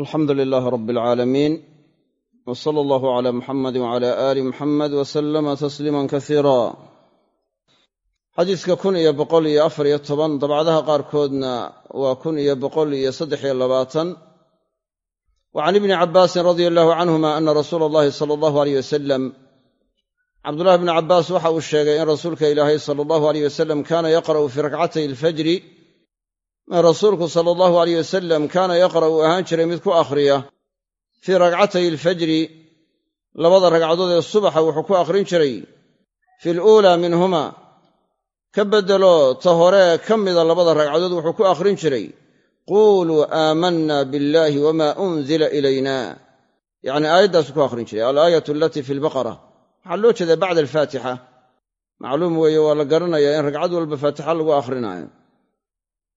alxamdu lilaahi rabbi alcaalamiin w sala allahu calaa muxamadi wcala aali muxamed wa sallama tasliiman kasiira xadiiska kun iyo boqol iyo afar iyo toban dabcadaha qaarkoodna waa kun iyo boqol iyo saddex iyo labaatan. Wa can ibni cabbaasin radia allahu canhuma ana rasuula allahi sala allahu aleyh wasalam cabdullahi bni cabbaas waxa uu sheegay in rasuulka ilaahay sala allahu aleyh wasalam kaana yaqra'u fii rakcatay alfajri rasuulku sala allahu aleyh wasalam kaana yaqra' uu ahaan jiray mid ku akhriya fii ragcatay alfajri labada ragcadood ee subaxa wuxuu ku akhrin jiray. Fi luulaa minhuma ka beddelo ta hore ka mida labada ragcadood wuxuu ku akhrin jiray. Quuluu aamanna biاllaahi wama unzila ilayna. Yacni aayaddaasu ku akhrin jiray. Alaayatu alatii fi lbaqara waxaa loo jeedaa bacda alfaatixa. Macluum weeye waa la garanayaa in ragcad walba faatixa lagu akhrinayo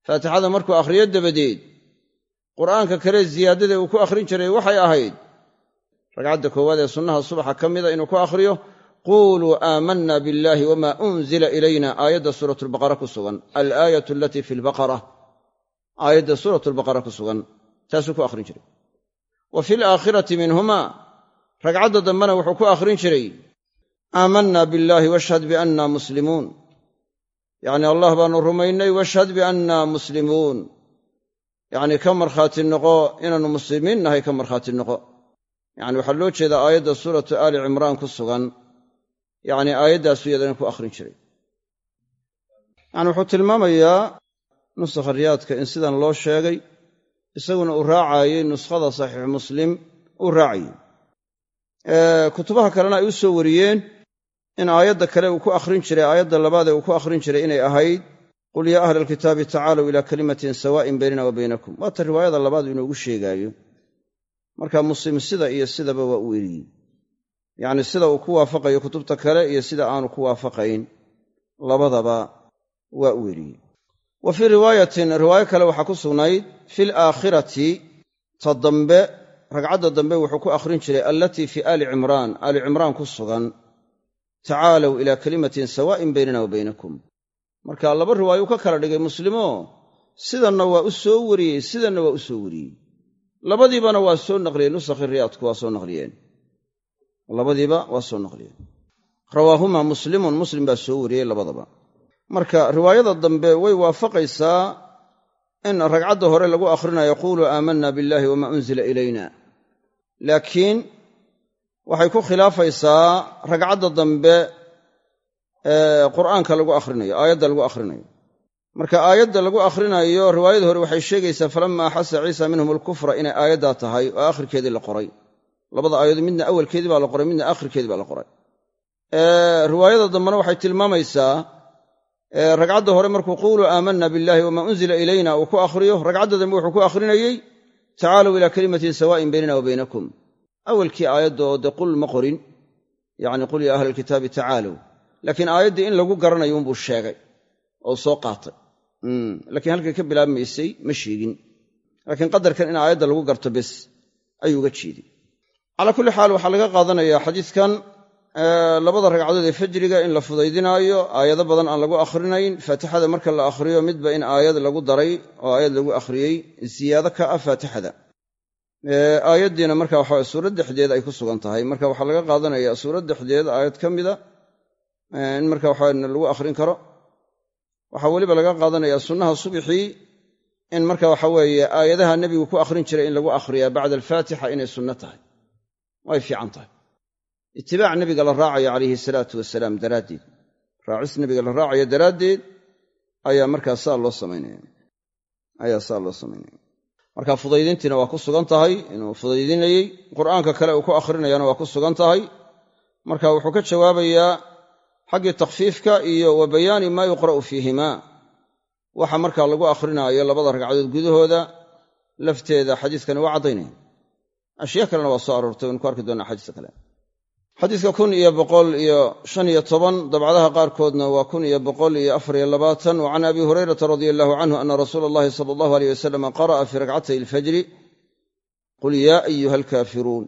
faatixada markuu akhriyo dabadeed qur'aanka kale ziyaadada uu ku akhrin jiray waxay ahayd ragcadda koowaad ee sunnaha subaxa ka mida inuu ku akhriyo quuluu aamanna biاllaahi wama unzila ilayna aayadda suurat lbaqara ku sugan. Alaayatu alatii fi lbaqara aayadda suurat lbaqara ku sugan taasuu ku akhrin jiray. Wa fi alaakhirati minhuma ragcadda dambena wuxuu ku akhrin jiray aamanna biاllaahi washhad bianna muslimuun yacni allah baanu rumaynay washhad bianna muslimuun. Yacni ka markhaati noqo inaannu muslimiin nahay ka markhaati noqo. Yacni waxaa loo jeedaa aayadda suuratu aali cimraan ku sugan. Yacni aayaddaasu iyadana ku akhrin jiray. Yacni wuxuu tilmaamayaa nusakha riyaadka in sidan loo sheegay isaguna uu raacaayey nuskhada saxiix muslim uu raacayey kutubaha kalena ay u soo wariyeen in aayadda kale uu ku akhrin jiray aayadda labaad ee uu ku akhrin jiray inay ahayd qul yaa ahla alkitaabi tacaalow ilaa kalimatin sawaa'in baynana wa baynakum. Waata riwaayada labaad inoogu sheegaayo. Marka muslim sida iyo sidaba waa u eriyey. Yacni sida uu ku waafaqayo kutubta kale iyo sida aanu ku waafaqayn labadaba waa u eriyey. Wa fii riwaayatin riwaayo kale waxaa ku sugnayd fi alaakhirati ta dambe ragcadda dambe wuxuu ku akhrin jiray allatii fii aali cimraan aali cimraan ku sugan tacaalow ilaa kalimatin sawaa'in baynana wa baynakum. Marka laba riwaayo u ka kala dhigay muslimo sidanna waa u soo wariyey sidanna waa u soo wariyey. Labadiibana waa soo naqliyeen nusakhi riyaadku waa soo naqliyeen. Labadiiba waa soo naqliyeen. Rawaahuma muslimun muslim baa soo wariyey labadaba. Marka riwaayada dambe way waafaqaysaa in ragcadda hore lagu akhrinayo quuluu aamanna biاllahi wama unzila ilayna. Laakiin waxay ku khilaafaysaa ragcadda dambe qur'aanka lagu akhrinayo aayadda lagu akhrinayo. Marka aayadda lagu akhrinayo riwaayada hore waxay sheegaysaa falama axasa ciisa minhum alkufra inay aayaddaa tahay oo aakhirkeedii la qoray. Labada aayadood midna awalkeedii baa la qoray midna aakhirkeedii baa la qoray. Riwaayada dambena waxay tilmaamaysaa ragcadda hore markuu quuluu aamanna biاllahi wama unzila ilayna uu ku akhriyo. Ragcadda dambe wuxuu ku akhrinayey tacaalow ilaa kalimatin sawaa'in baynana wa baynakum awalkii aayadda dee qul ma qorin yacni qul yaa ahla alkitaabi tacaalow laakiin aayaddii in lagu garanayo unbuu sheegay oo soo qaatay. Laakiin halkay ka bilaabmaysay ma sheegin. Laakiin qadarkan in aayadda lagu garto bes ayuu uga jeeday calaa kulli xaal waxaa laga qaadanayaa xadiidkan labada ragcadood ee fajriga in la fudaydinaayo aayado badan aan lagu akhrinayn faatixada marka la akhriyo midba in aayad lagu daray oo aayad lagu akhriyey ziyaado ka ah faatixada aayaddiina marka waxa suurad dhexdeed ay ku sugan tahay. Marka waxaa laga qaadanayaa suurad dhexdeed aayad ka mida in marka waxa lagu akhrin karo waxaa weliba laga qaadanayaa sunnaha subxii in marka waxa weeye aayadaha nebigu ku akhrin jiray in lagu akhriyaa bacda alfaatixa inay sunno tahay. Way fiican tahay. Itibaac nebiga la raacayo calayhi salaatu wasalaam daraaddeed. Raacis nebiga la raacayo daraaddeed ayaa markaa saa loo samaynaya ayaa saa loo samaynaya marka fudaydintiina waa ku sugan tahay inuu fudaydinayey qur'aanka kale uu ku akhrinayana waa ku sugan tahay. Marka wuxuu ka jawaabayaa xaggii takhfiifka iyo wa bayaani maa yuqra'u fiihimaa. Waxa markaa lagu akhrinaayo labada ragcadood gudahooda lafteeda xadiiskani waa caddaynaya ashyaa kalena waa soo aroortay waynu ku arki doonaa xadiiska kale xadiiska kun iyo boqol iyo shan iyo toban dabcadaha qaarkoodna waa kun iyo boqol iyo afar iyo labaatan. Wa can abi hurayrata radia allahu canhu ana rasuula allahi sala allahu aleyh wasalam qara'a fii rakcatay alfajri qul yaa ayuha alkaafiruun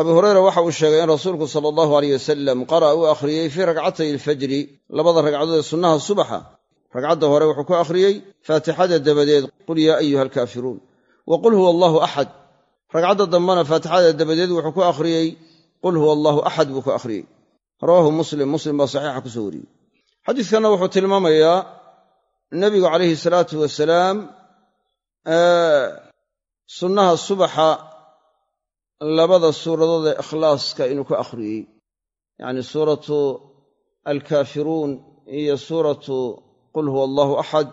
abu hureyra waxa uu sheegay in rasuulku sala allahu aleyh wasalam qara'a uu akhriyey fii rakcatay alfajri labada ragcadood ee sunnaha subaxa. Ragcadda hore wuxuu ku akhriyey faatixada dabadeed qul yaa ayuha alkaafiruun wa qul huwa allaahu axad ragcadda dambena faatixada dabadeed wuxuu ku akhriyey qul huwa allaahu axad buu ku akhriyey. Rawaahu muslim muslim baa saxiixa ku soo wariyey. Xadiiskanna wuxuu tilmaamayaa nebigu calayhi salaatu wasalaam sunnaha subaxa labada suuradood ee ikhlaaska inuu ku akhriyey. Yacni suuratu alkaafiruun iyo suuratu qul huwa allaahu axad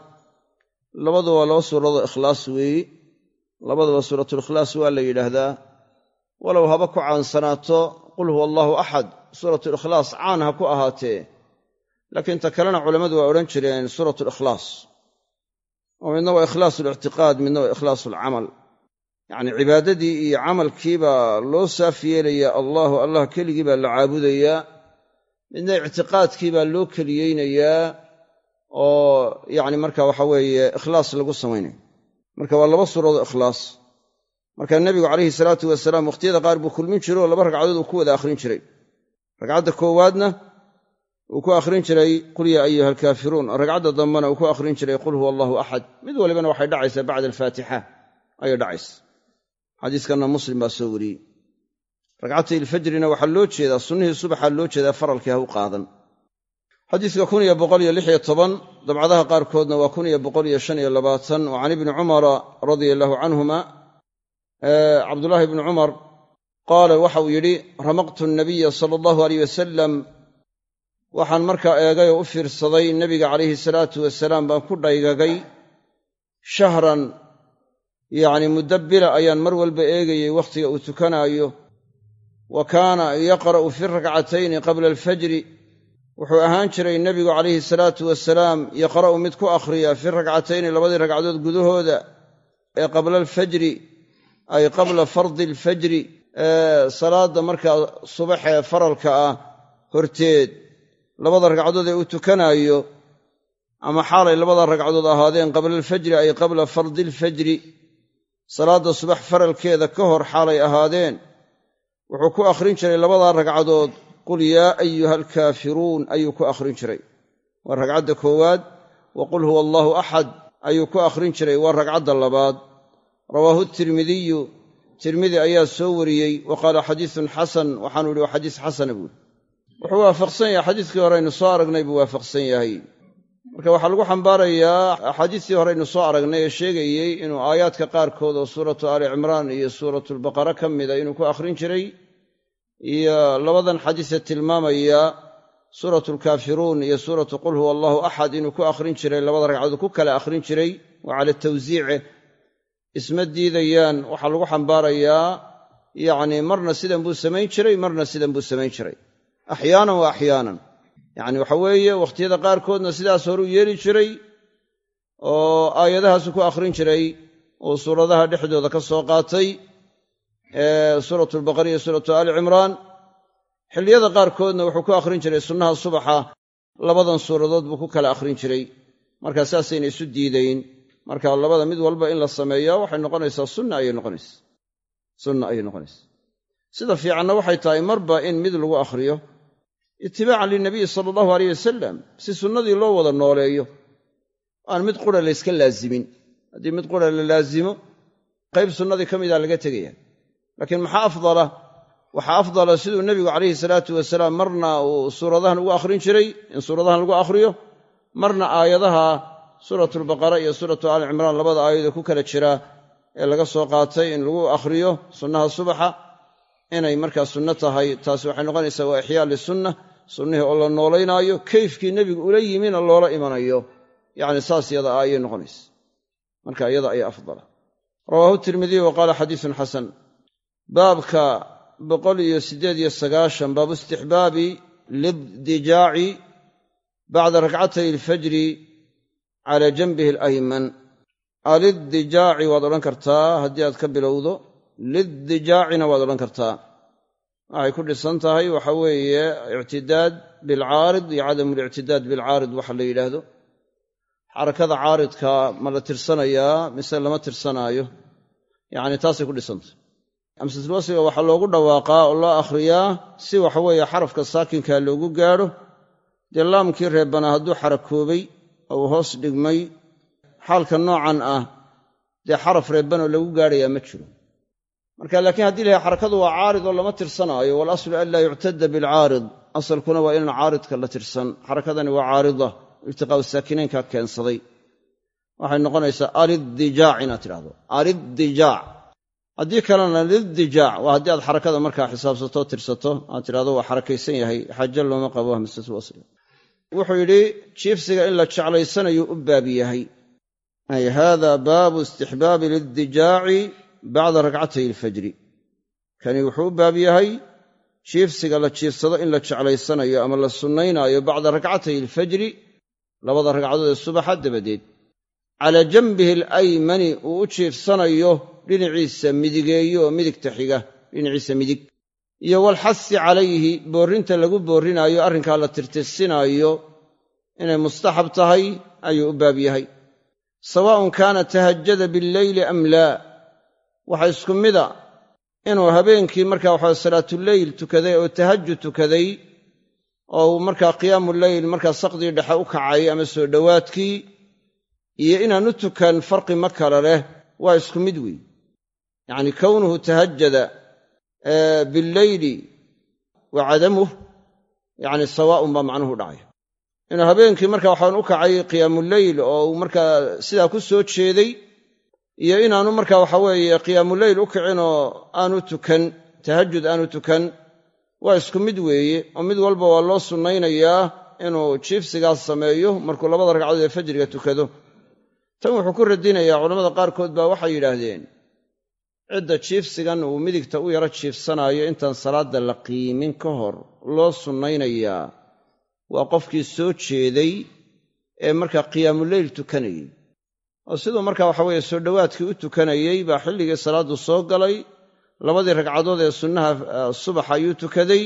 labadu waa laba suuradood ikhlaas weeyi. Labadaba suuratulikhlaas waa la yidhaahdaa walow haba ku caansanaato qul huwa allaahu axad suuratulikhlaas caan ha ku ahaatee. Laakiin ta kalena culammadu waa odhan jireen suuratu likhlaas oo midna waa ikhlaasu lictiqaad midna waa ikhlaasu alcamal yacni cibaadadii iyo camalkii baa loo saaf yeelayaa allahu allah keligii baa la caabudayaa. Midna ictiqaadkii baa loo keliyeynayaa oo yacni marka waxa weeye ikhlaas lagu samaynaya marka waa laba suuradoo ikhlaas marka nebigu calayhi salaatu wasalaam wakhtiyada qaar buu kulmin jiro oo laba ragcadood uu ku wada akhrin jiray. Ragcadda koowaadna uu ku akhrin jiray qul yaa ayuha alkaafiruun ragcadda dambena uu ku akhrin jiray qul huwa allahu axad mid walibana waxay dhacaysaa bacda alfaatixa. Ayay dhacaysa xadiiskanna muslim baa soo wariyey. Ragcatay ilfajrina waxaa loo jeedaa sunnihii subaxaa loo jeedaa faralkii ha u qaadan. Xadiiska dabcadaha qaarkoodna waa oo can ibni cumara radia allahu canhuma cabdullaahi ibni cumar qaala waxa uu yidhi ramaqtu nabiya sala allahu aleyh wasalam waxaan markaa eegay oo u fiirsaday nebiga calayhi salaatu wasalaam baan ku dhaygagay shahran yacni mudabbila ayaan mar walba eegayey wakhtiga uu tukanaayo. Wa kaana yaqra'u fi rakcatayni qabla alfajri wuxuu ahaan jiray nebigu calayhi salaatu wasalaam yaqra'u mid ku akhriya fi rakcatayni labadii ragcadood gudahooda ee qabla alfajri ay qabla fardi alfajri salaadda markaa subaxee faralka ah horteed labada ragcadood ee uu tukanaayo ama xaalay labada ragcadood ahaadeen qabla alfajri ay qabla fardi alfajri salaadda subax faralkeeda ka hor xaalay ahaadeen wuxuu ku akhrin jiray labadaa ragcadood qul yaa ayuha alkaafiruun ayuu ku akhrin jiray. Waa ragcadda koowaad wa qul huwa allaahu axad ayuu ku akhrin jiray waa ragcadda labaad rawaahu tirmidiyu. Tirmidi ayaa soo wariyey wa qaala xadiisun xasan waxaanu ihi waa xadiis xasana buuri wuxuu waafaqsan yahay xadiiskii horeynu soo aragnay buu waafaqsan yahay. Marka waxaa lagu xambaarayaa axaadiistii horeynu soo aragnay ee sheegayey inuu aayaadka qaarkood oo suuratu aali cimraan iyo suuratulbaqara ka mida inuu ku akhrin jiray iyo labadan xadiise tilmaamaya suuratulkaafiruun iyo suuratu qul huwa allaahu axad inuu ku akhrin jiray labada ragcadood ku kala akhrin jiray wa cala tawsiice isma diidayaan waxaa lagu xambaarayaa yacni marna sidan buu samayn jiray marna sidan buu samayn jiray. Axyaanan wa axyaanan. Yacni waxa weeye wakhtiyada qaarkoodna sidaas horuu yeeli jiray oo aayadahaasu ku akhrin jiray uu suuradaha dhexdooda ka soo qaatay ee suuratu albaqara iyo suuratu aali cimraan. Xilliyada qaarkoodna wuxuu ku akhrin jiray sunnaha subaxa labadan suuradood buu ku kala akhrin jiray. Markaa saasayna isu diidayn marka labada mid walba in la sameeya waxay noqonaysaa sunna ayay noqonaysa. Sunna ayay noqonaysaa sida fiicanna waxay tahay marba in mid lagu akhriyo itibaacan linabiyi sala allahu aleyh wasalam si sunnadii loo wada nooleeyo aan mid qura layska laazimin. Haddii mid qura la laazimo qayb sunnadii ka mida laga tegaya laakiin maxaa afdala? Waxaa afdala siduu nebigu calayhi salaatu wasalaam marna uu suuradahan ugu akhrin jiray in suuradahan lagu akhriyo marna aayadaha suuratulbaqara iyo suuratu aali cimraan labada aayadoo ku kala jira ee laga soo qaatay in lagu akhriyo sunnaha subaxa inay markaa sunno tahay. Taasi waxay noqonaysaa waa ixyaa lisunna sunnihii oo la noolaynaayo kayfkii nebigu ula yimina loola imanayo. Yacni saas yada a ayay noqonaysa. Marka iyada ayaa afdala. Rawaahu tirmidiy wa qaala xadiisun xasan. Baabka boqol iyo siddeed iyo sagaashan baabu istixbaabi lidijaaci bacda rakcatay alfajri cala janbihi alayman. Alidijaaci waad odhan kartaa haddii aad ka bilowdo lidijaacina waad odhan kartaa. Waxay ku dhisan tahay waxa weeye ictidaad bilcaarid iyo cadamu lictidaad bilcaarid waxa la yidhaahdo. Xarakada caaridka ma la tirsanayaa mise lama tirsanaayo? Yacni taasay ku dhisantahy amsatulwasliga waxaa loogu dhawaaqaa oo loo akhriyaa si waxaweeye xarafka saakinkaa loogu gaadho. Dee laamkii reebanaa hadduu xarakoobay uu hoos dhigmay xaalka noocan ah dee xaraf reebbanoo lagu gaadhayaa ma jiro. Marka laakiin haddii lahay xarakadu waa caarid oo lama tirsanaayo waalaslu an laa yuctada bilcaarid asalkuna waa inaan caaridka la tirsan. Xarakadani waa caarida iltiqaa'u saakinaynka keensaday. Waxay noqonaysaa alidijaac inaad tidhahdo alidijaac haddii kalena lidijaac waa haddii aad xarakada markaa xisaabsato tirsato aad tidhahdo waa xarakaysan yahay xaajo looma qabo hamsatu wasl wuxuu yidhi jiifsiga in la jeclaysanayu u baab yahay. Ay hada baabu istixbaabi lidijaaci bacda rakcatay alfajri kani wuxuu u baab yahay jiifsiga la jiifsado in la jeclaysanayo ama la sunnaynaayo bacda rakcatay alfajri labada ragcadood ee subaxa dabadeed. Calaa janbihi alaymani uu u jiifsanayo dhinaciisa midigeeyo oo midigta xiga dhinaciisa midig iyo walxasi calayhi boorrinta lagu boorrinaayo arrinkaa la tirtirsinaayo inay mustaxab tahay ayuu u baab yahay. Sawaa'un kaana tahajada billeyli am laa waxa isku mida inuu habeenkii markaa waxaa salaatuleyl tukaday oo tahajud tukaday oo uu markaa qiyaamu leyl markaa saqdii dhexe u kacay ama soo dhowaadkii iyo inaanu tukan farqi ma kale leh waa isku mid weey yacni kownuhu tahajada billeyli wa cadamuh yacni sawaa'un baa macnuhu dhacay. Inuu habeenkii marka waxaan u kacay qiyaamuleyl oo uu markaa sidaa ku soo jeeday iyo inaanu marka waxa weeye qiyaamuleyl u kicin oo aanu tukan tahajud aanu tukan waa isku mid weeye oo mid walba waa loo sunnaynayaa inuu jiifsigaas sameeyo markuu labada ragcadood ee fajriga tukado. Tan wuxuu ku radinayaa culammada qaarkood baa waxay yidhaahdeen cidda jiifsigan uu midigta u yaro jiifsanaayo intaan salaadda la qiimin ka hor loo sunnaynayaa waa qofkii soo jeeday ee markaa qiyaamuleyl tukanayey. Oo siduu markaa waxa weeye soo dhowaadkii u tukanayey baa xilligii salaaddu soo galay labadii ragcadood ee sunnaha subax ayuu tukaday.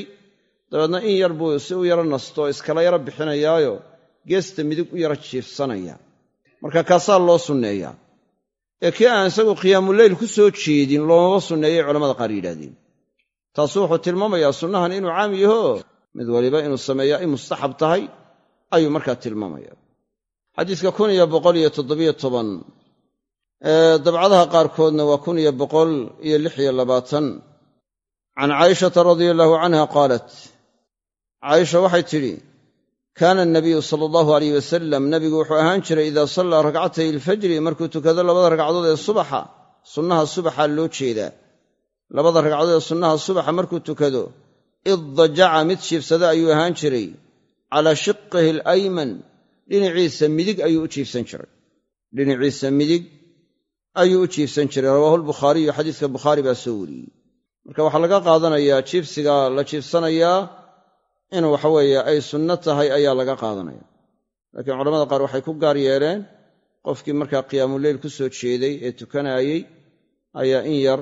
Dabeedna in yar buu si u yaro nasto iskala yaro bixinayaayo geesta midig u yaro jiifsanaya marka kaasaa loo sunneeyaa ee kii aan isagu qiyaamuleyl ku soo jeedin loomaba sunneeyay culamada qaar yidhahdeen taasu wuxuu tilmaamayaa sunnahan inuu caam yaho? Mid waliba inuu sameeyaa ay mustaxab tahay ayuu markaa tilmaamaya xadiiska dabcadaha qaarkoodna waa can caayishata radia allahu canha qaalat caaisha waxay tidhi kaana anabiyu sala allahu alayh wasalam nabigu wuxuu ahaan jiray idaa sallaa rakcatay alfajri markuu tukado labada ragcadood ee subaxa sunnaha subaxa loo jeedaa. Labada ragcadood ee sunnaha subaxa markuu tukado iddajaca mid jiifsada ayuu ahaan jiray calaa shiqihi alayman dhinaciisa midig ayuu u jiifsan jiray. Dhinaciisa midig ayuu u jiifsan jiray. Rawaahu lbukhaariyu xadiiska bukhaari baa soo wariyey. Marka waxaa laga qaadanayaa jiifsiga la jiifsanayaa in waxaweeye ay sunno tahay ayaa laga qaadanaya. Laakiin culamada qaar waxay ku gaar yeeleen qofkii markaa qiyaamuleyl ku soo jeeday ee tukanaayey ayaa in yar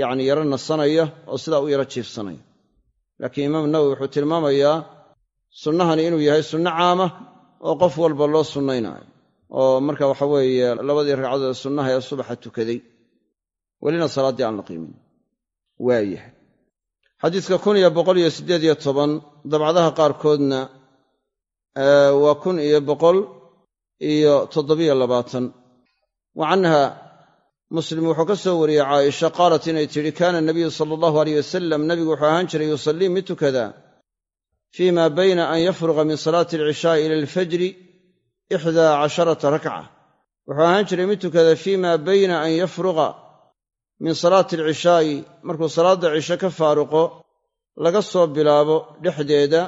yacni yaro nasanaya oo sidaa u yaro jiifsanaya. Laakiin imaam nawowi wuxuu tilmaamayaa sunnahani inuu yahay sunno caama oo qof walba loo sunnaynaayo oo marka waxa weeye labadii ragcadood sunnaha ee subaxa tukaday welina salaaddii aan la qiimin. Waayahay xadiiska kun iyo boqol iyo siddeed iyo toban dabcadaha qaarkoodna waa kun iyo boqol iyo toddobiyo labaatan. Wa canha muslim wuxuu ka soo wariyey caaisha qaalat inay tidhi kaana nabiyu sala allahu aleyh wasalam nabigu wuxuu ahaan jiray yusallii mid tukada fii ma bayna an yafruqa min salaati alcishaa'i ila alfajri ixdaa casharata rakca. Wuxuu ahaan jiray mid tukada fii ma bayna an yafruqa min salaati alcishaa'i markuu salaadda cishe ka faaruqo laga soo bilaabo dhexdeeda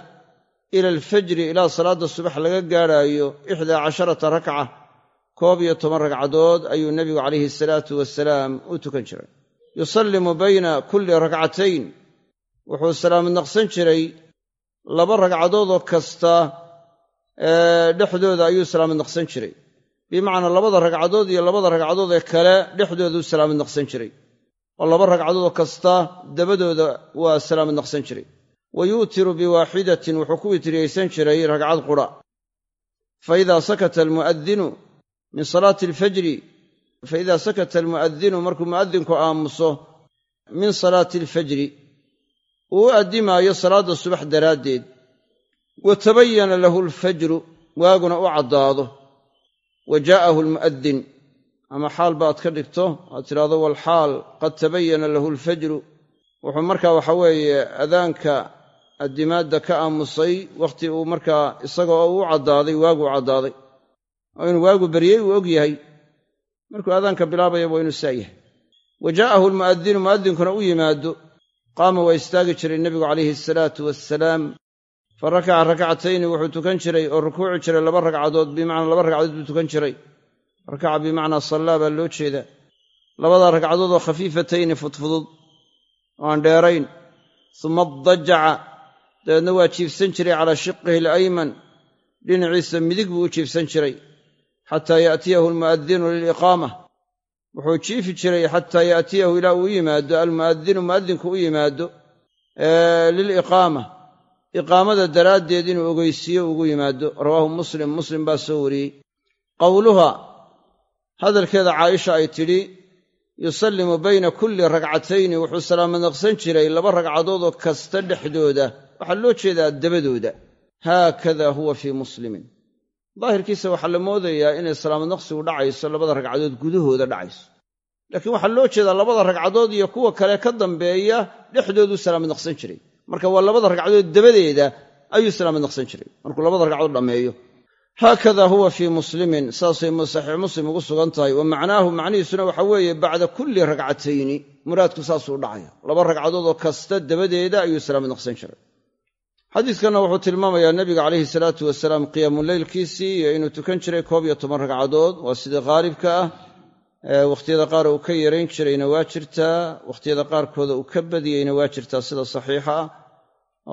ila alfajri ilaa salaadda subax laga gaadhaayo ixdaa casharata rakca koob iyo toban ragcadood ayuu nebigu calayhi salaatu wasalaam u tukan jiray. Yusallimu bayna kulli rakcatayn wuxuu salaamad naqsan jiray laba ragcadoodoo kasta dhexdooda ayuu salaamad naqsan jiray bimacnaa labada ragcadood iyo labada ragcadood ee kale dhexdooduu salaamad naqsan jiray. Oo laba ragcadoodoo kasta dabadooda waa salaamad naqsan jiray. Wa yuutiru biwaaxidatin wuxuu ku witriyaysan jiray ragcad qura. Fa idaa sakata almu'adinu min salaati alfajri fa idaa sakata almu'adinu markuu mu'adinku aamuso min salaati alfajri uu u addimaayo salaadda subax daraaddeed. Wa tabayana lahu alfajru waaguna u caddaado wa jaa'ahu almu'adin ama xaal baad ka dhigto aad tidhahdo walxaal qad tabayana lahu alfajru. Wuxuu markaa waxa weeye adaanka addimaadda ka aamusay wakhti uu markaa isaga oo u caddaaday waagu caddaaday. Oo inuu waagu beryey uu og yahay. Markuu adaanka bilaabaya waa inuu saa yahay. Wa jaa'ahu almu'adinu mu'adinkuna u yimaado. Qaama waa istaagi jiray nebigu calayhi asalaatu wassalaam fa rakaca rakcatayni wuxuu tukan jiray oo rukuuci jiray laba ragcadood bimacnaa laba ragcadood buu tukan jiray. Rakaca bimacnaa sallaa baa loo jeedaa labadaa ragcadood oo khafiifatayni fudfudud oo aan dheerayn. Suma dajaca dabeedna waa jiifsan jiray calaa shiqihi alayman. Dhinaciisa midig buu u jiifsan jiray xataa yaatiyahu almu'adinu liliqaama. Wuxuu jiifi jiray xataa yaatiyahu ilaa uu u yimaado almu'adinu mu'adinku u yimaado liliqaama iqaamada daraaddeed inuu ogeysiiyo ugu yimaado. Rawaahu muslim muslim baa soo wariyey. Qowluha hadalkeeda caaisha ay tidhi yusallimu bayna kulli ragcatayni wuxuu salaamadnaqsan jiray laba ragcadoodoo kasta dhexdooda. Waxaa loo jeedaa dabadooda. Haakada huwa fii muslimin. Daahirkiisa waxaa la moodayaa inay salaamadnaqsigu dhacayso labada ragcadood gudahooda dhacayso. Laakiin waxaa loo jeedaa labada ragcadood iyo kuwa kale ka dambeeya dhexdooduu salaamadnaqsan jiray marka waa labada ragcadood dabadeeda ayuu salaamadnaqsan jiray. Markuu labada ragcadood dhammeeyo haakada huwa fii muslimin saasay saxiix muslim ugu sugan tahay wa macnaahu macnihiisuna waxa weeye bacda kulli ragcatayni. Muraadku saasuu dhacaya. Laba ragcadoodoo kasta dabadeeda ayuu salaamadnaqsan jiray. Xadiidkanna wuxuu tilmaamayaa nebiga calayhi salaatu wasalaam qiyaamuleylkiisii iyo inuu tukan jiray koob iyo toban ragcadood. Waa sidii qaalibka ah wakhtiyada qaar uu ka yarayn jirayna waa jirtaa wakhtiyada qaarkooda uu ka badiyeyna waa jirtaa sida saxiixa ah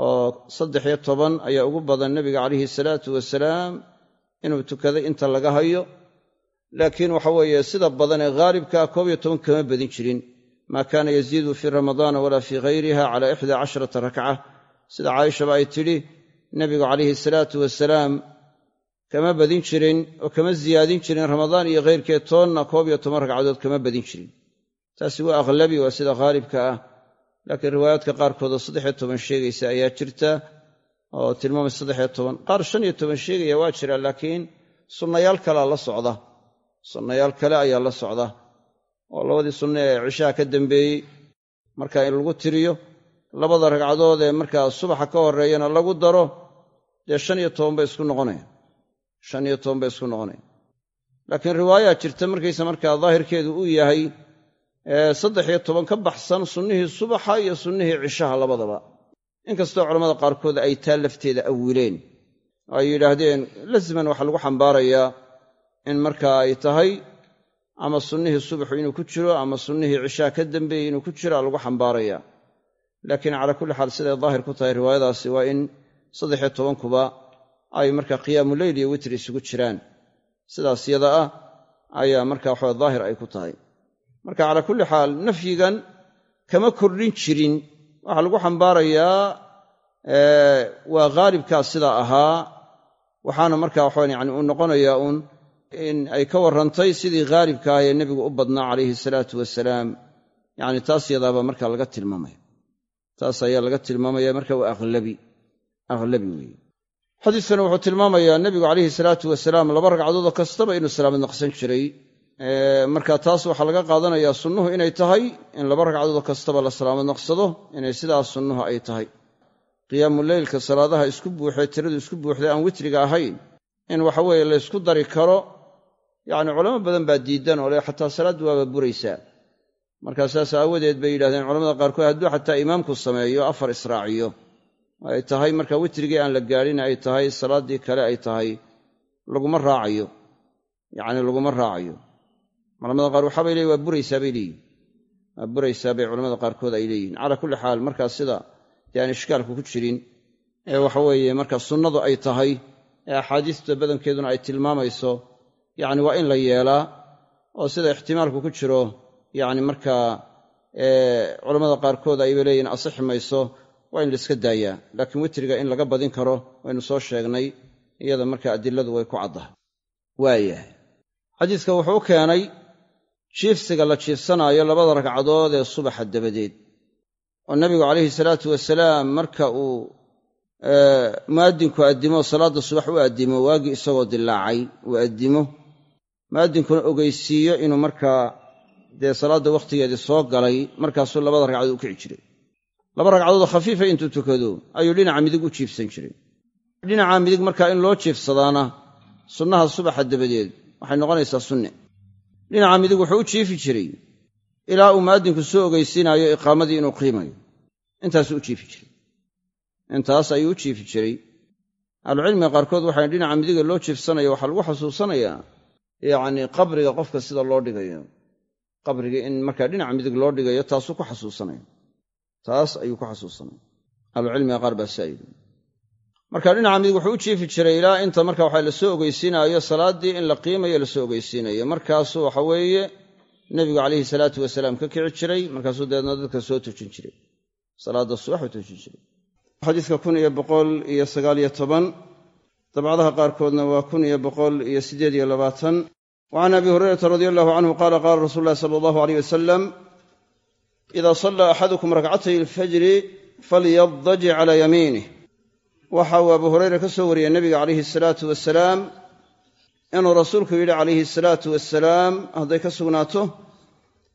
oo saddex iyo toban ayaa ugu badan nebiga calayhi salaatu wasalaam inuu tukaday inta laga hayo. Laakiin waxa weeye sida badan ee haalibkaa koob iyo toban kama badin jirin. Maa kaana yaziidu fii ramadaana walaa fii hayriha cala ixdaa casharata rakca sida caaishaba ay tidhi nebigu calayhi salaatu wasalaam kama badin jirin oo kama ziyaadin jirin ramadaan iyo khayrkeed toonna koob iyo toban ragcadood kama badin jirin. Taasi waa akhlabi waa sida khaalibka ah. Laakiin riwaayaadka qaarkoodoo saddexiyo toban sheegaysa ayaa jirta oo tilmaamay saddexiyo toban. Qaar shan iyo toban sheegaya waa jira laakiin sunnayaal kalea la socda. Sunnayaal kale ayaa la socda. Oo labadii sunne ee cishaha ka dambeeyey. Marka in lagu tiriyo labada ragcadood ee markaa subaxa ka horreeyana lagu daro dee shan iyo toban bay isku noqonaya shan iyo toban bay isku noqonaya laakiin riwaayaa jirta markaysa markaa daahirkeedu uu yahay saddex iyo toban ka baxsan sunnihii subaxa iyo sunnihii cishaha labadaba. Inkastoo culammada qaarkood ay taa lafteeda awileen oo ay yidhaahdeen lasiman waxaa lagu xambaarayaa in markaa ay tahay ama sunnihii subaxu inuu ku jiro ama sunnihii cishaha ka dambeeyey inuu ku jiro lagu xambaarayaa laakiin calaa kulli xaal siday daahir ku tahay riwaayadaasi waa in saddexiyo tobankuba ay markaa qiyaamuleyl iyo witr isugu jiraan. Sidaas yada ah ayaa marka waxaa daahir ay ku tahay. Marka calaa kulli xaal nafyigan kama kordhin jirin. Waxaa lagu xambaarayaa waa haalibkaa sidaa ahaa. Waxaana marka waxaan yani uu noqonayaa uun in ay ka warrantay sidii haalibka ah ee nebigu u badnaa calayhi salaatu wasalaam yacni taas yadaaba marka laga tilmaamaya. Taas ayaa laga tilmaamaya marka waa akhlabi akhlabi weeye xadiiskani wuxuu tilmaamayaa nebigu calayhi salaatu wasalaam laba ragcadoodoo kastaba inuu salaamad naqsan jiray. Marka taas waxaa laga qaadanayaa sunnuhu inay tahay in laba ragcadoodoo kastaba la salaamad naqsado inay sidaas sunnuhu ay tahay. Qiyaamu leylka salaadaha isku buuxee tiradu isku buuxday aan witriga ahayn in waxa weeye laysku dari karo yacni culamo badan baa diidan oo le xataa salaaddu waaba buraysaa. Markaa saas aawadeed bay yidhahdeen culamada qaarkood hadduu xataa imaamku sameeyo afar israaciyo ay tahay marka witrigii aan la gaadhin ay tahay salaaddii kale ay tahay laguma raacayo. Yacni laguma raacayo. Culamada qaar waxaabay leeyiin waa buraysaa bay leeyihiin. Waa buraysaa bay culamada qaarkood ay leeyihiin. Calaa kulli xaal markaa sida dee aan ishkaalku ku jirin ee waxa weeye marka sunnadu ay tahay ee axaadiista badankeeduna ay tilmaamayso yacni waa in la yeelaa oo sida ixtimaalku ku jiro yacni markaa culammada qaarkood ayba leeyihiin asixi mayso waa in laiska daayaa. Laakiin witriga in laga badin karo waynu soo sheegnay iyada marka adiladu way ku caddahay. Waayahay. Xadiiska wuxuu keenay jiifsiga la jiifsanaayo labada ragcadood ee subaxa dabadeed. Oo nabigu calayhi salaatu wasalaam marka uu mu'adinku addimo salaadda subax u addimo waagii isagoo dilaacay uu addimo. Mu'adinkuna ogeysiiyo inuu markaa dee salaadda wakhtigeedii soo galay markaasuu labada ragcadood u kici jiray laba ragcadoodoo khafiifa intuu tukado ayuu dhinaca midig u jiifsan jiray. Dhinaca midig markaa in loo jiifsadaana sunnaha subaxa dabadeed waxay noqonaysaa sunne. Dhinaca midig wuxuu u jiifi jiray ilaa uu mu'adinku soo ogeysiinaayo iqaamadii inuu qiimayo. Intaasuu u jiifi jiray. Intaas ayuu u jiifi jiray. Ahlucilmiga qaarkood waxay dhinaca midiga loo jiifsanayo waxaa lagu xasuusanayaa yacnii qabriga qofka sida loo dhigayo. Qabriga in markaa dhinaca midig loo dhigayo taasuu ku xasuusanaya taas ayuu ku xasuusanaya ahlucilmiga qaar baa saa yidhi marka dhinaca midig wuxuu u jiifi jiray ilaa inta marka waxa la soo ogeysiinaayo salaaddii in la qiimayo la soo ogeysiinayo. Markaasuu waxa weeye nebigu calayhi salaatu wasalaam ka kici jiray markaasuu dabeedna dadka soo tujin jiray. Salaadda subax u tujin jiray. Xadiiska kun iyo boqol iyo sagaaliyo toban dabcadaha qaarkoodna waa kun iyo boqol iyo siddeed iyo labaatan. Wa can abi hurayrata radia allahu canhu qaala qaala rasuulu ulahi sala allahu aleyh wasalam ida sallaa axadukum rakcatay alfajri falyadajic calaa yamiinih waxa uu abu hurayra ka soo wariyey nebiga calayhi asalaatu wasalaam inuu rasuulku yidhi calayhi asalaatu wasalaam hadday ka sugnaato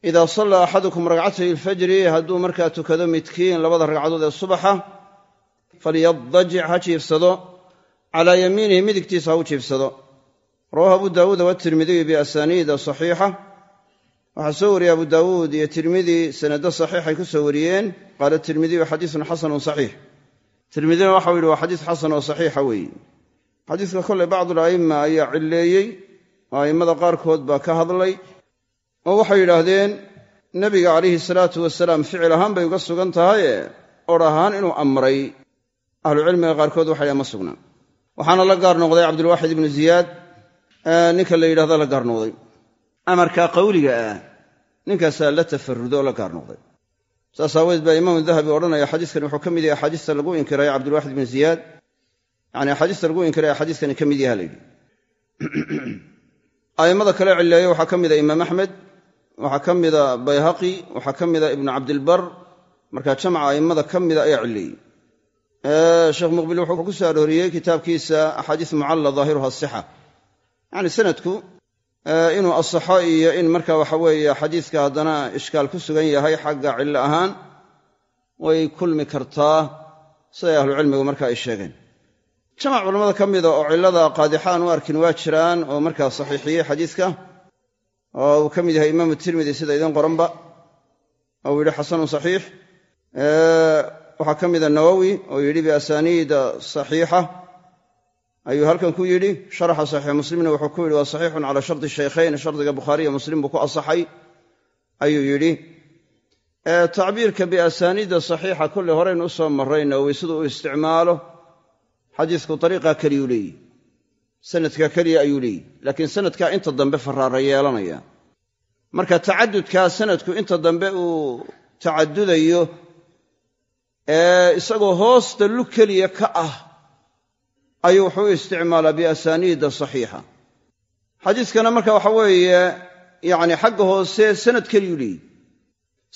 idaa sallaa axadukum rakcatay alfajri hadduu markaa tukado midkiin labada ragcadood ee subaxa falyadajic ha jiifsado calaa yamiinihi midigtiisa ha u jiifsado rawahu abu daawuuda watirmidiyu biasaniida saxiixa waxaa soo wariyey abu daawuud iyo tirmidi sanado saxiixay ku soo wariyeen. Qaala tirmidiyu xadiisun xasanun saxiix. Tirmidina waxau yidhi waa xadiis xasan oo saxiixa weeye. Xadiiska kolley bacdul a'imma ayaa cilleeyey oo a'immada qaarkood baa ka hadlay oo waxay yidhaahdeen nebiga calayhi salaatu wasalaam ficil ahaan bay uga sugan tahaye odh ahaan inuu amray. Ahlucilmiga qaarkood waxay dhahen ma sugnaa. Waxaana la gaar noqday cabdulwaaxid ibnu ziyaad ninka la yidhahda la gaar noqday amarkaa qawliga ah ninkaasaa la tafarrudo oo la gaar noqday. Saas aaweed baa imaamu dahabi odhanaya xadiiskani wuxuu ka mid yahay axaadiista lagu inkiray cabdulwaxid ibnu ziyaad. Yani axaadiista lagu inkiray axaadiiskani ka mid yaha la yidhi a'immada kale cileeye waxaa ka mida imaam axmed waxaa ka mida bayhaqi waxaa ka mida ibnu cabdilbar. Markaa jamca a'immada ka mida ayaa cileeyey sheekh muqbil wuxuu ku soo arooriyey kitaabkiisa axaadiis mucalla daahiruha asixa yacni sanadku inuu asaxo iyo in marka waxa weeye xadiiska haddana ishkaal ku sugan yahay xagga cillo ahaan way kulmi kartaa siday ahlucilmigu marka ay sheegeen. Jamac culammada ka mida oo cillada qaadixa aan u arkin waa jiraan oo markaa saxiixiyey xadiiska oo uu ka mid yahay imaamu tirmidi sida idin qoranba oo uu yidhi xasanun saxiix. Waxaa ka mida nawowi oo yidhi biasaniida saxiixa ayuu halkan ku yidhi sharaxa saxiix muslimna wuxuu ku yidhi waa saxiixun calaa sharti shaykhayn shardiga bukhaariya muslim buu ku asaxay ayuu yidhi tacbiirka biasaaniidda saxiixa kolley horeynu u soo marray siduu u isticmaalo. Xadiisku dariiqa keliyuu leeyihi sanadka keliya ayuu leeyihi laakiin sanadkaa inta dambe faraara yeelanaya. Marka tacadudkaa sanadku inta dambe uu tacadudayo isagoo hoosta lu keliya ka ah ayuu wuxuu u isticmaalaa biasaaniida saxiixa. Xadiiskana marka waxa weeye yacni xagga hoose sanad keliyuu leeyihi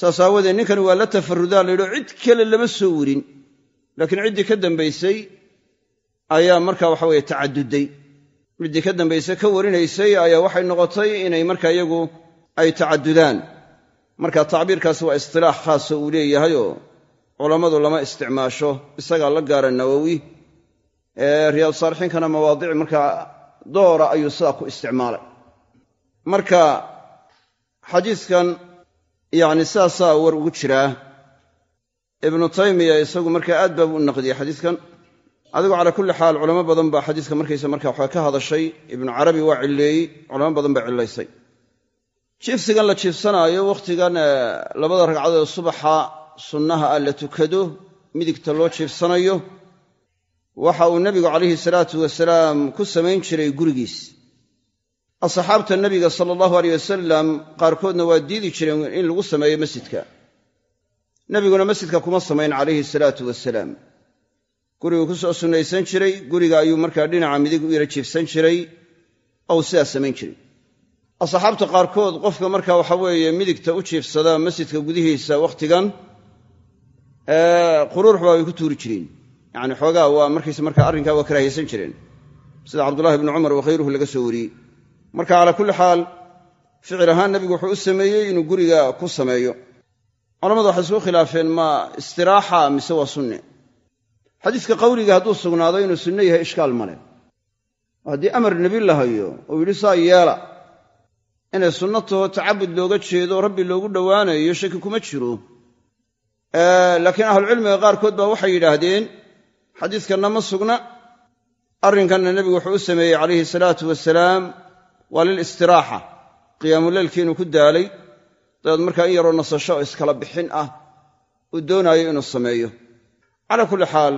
saas aawadeed ninkani waa la tafarudaa la yidhio cid kale lama soo werin laakiin ciddii ka dambaysay ayaa marka waxa weeye tacadduday. Ciddii ka dambaysay ka warinaysay ayaa waxay noqotay inay marka iyagu ay tacadudaan. Marka tacbiirkaasi waa istilaax khaasa uu leeyahayoo culammadu lama isticmaasho isagaa la gaara nawowi riyaad saalixiinkana mawaadic markaa doora ayuu sidaa ku isticmaalay. Marka xadiiskan yacni sidaasaa war ugu jiraa ibnu taymiya isagu markaa aad baabu u naqdiyey xadiiskan. Adigu calaa kulli xaal culamo badan baa xadiiska markaysa marka waxaa ka hadashay ibnu carabi waa cilleeyey culamo badan baa cillaysay. Jiifsigan la jiifsanaayo wakhtigan labada ragcadood subaxa sunnaha ah la tukado midigta loo jiifsanayo waxa uu nebigu calayhi salaatu wasalaam ku samayn jiray gurigiis. Asxaabta nebiga sala allahu aleyh wasalam qaarkoodna waa diidi jireen in lagu sameeyo masjidka. Nebiguna masjidka kuma samayn calayhi salaatu wasalaam. Guriguu ku soo sunnaysan jiray guriga ayuu markaa dhinaca midig u yara jiifsan jiray ou sidaas samayn jiray. Asxaabta qaarkood qofka marka waxa weeye midigta u jiifsada masjidka gudihiisa wakhtigan quruurux baa way ku tuuri jireen yacni xoogaa waa markayse markaa arrinkaa waa karaahiyaysan jireen. Sida cabdullahi ibnu cumar wakhayruhu laga soo wariyey. Marka calaa kulli xaal ficil ahaan nebigu wuxuu u sameeyey inuu guriga ku sameeyo. Culamadu waxay isku khilaafeen ma istiraaxa mise waa sunne? Xadiiska qawliga hadduu sugnaado inuu sunno yahay ishkaal male haddii amar nebi la hayo uu yidhi saa yeela inay sunno taho tacabud looga jeedo rabbi loogu dhowaanayo shaki kuma jiro. Laakiin ahlucilmiga qaarkood baa waxay yidhaahdeen xadiiskanna ma sugna arrinkanna nebigu wuxuu u sameeyey calayhi salaatu wasalaam waa lilistiraaxa qiyaamuleylkii inuu ku daalay. Dabeed markaa in yaroo nasasho oo iskala bixin ah uu doonaayo inuu sameeyo. Calaa kulli xaal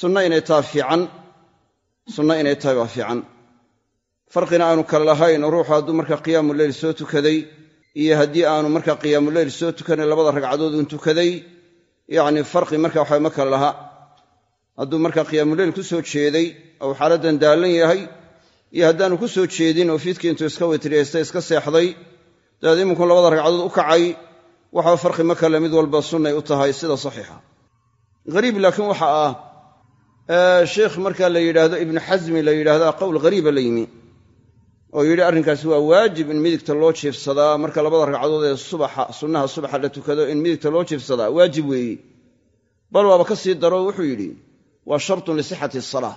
sunno inay taha fiican sunno inay tahay baa fiican. Farqina aanu kale lahayn oo ruuxu hadduu markaa qiyaamuleyl soo tukaday iyo haddii aanu markaa qiyaamuleyl soo tukanin labada ragcadood uun tukaday yacni farqi marka waxa ma kale laha hadduu markaa qiyaamuleyl ku soo jeeday ou xaaladdan daallan yahay iyo haddaanu ku soo jeedin oo fiidkii intuu iska witriyaystay iska seexday dabeed iminkun labada ragcadood u kacay waxaa farqi ma kale mid walba sunnay u tahay sida saxiixa. Hariib laakiin waxa ah sheikh marka la yidhaahdo ibnu xasmi la yidhaahdaa qowl hariiba la yimi oo yidhi arrinkaasi waa waajib in midigta loo jiifsadaa marka labada ragcadood ee subaxa sunnaha subaxa la tukado in midigta loo jiifsadaa waajib weeye bal waaba ka sii daro wuxuu yidhi waa shartun lisixati asalaa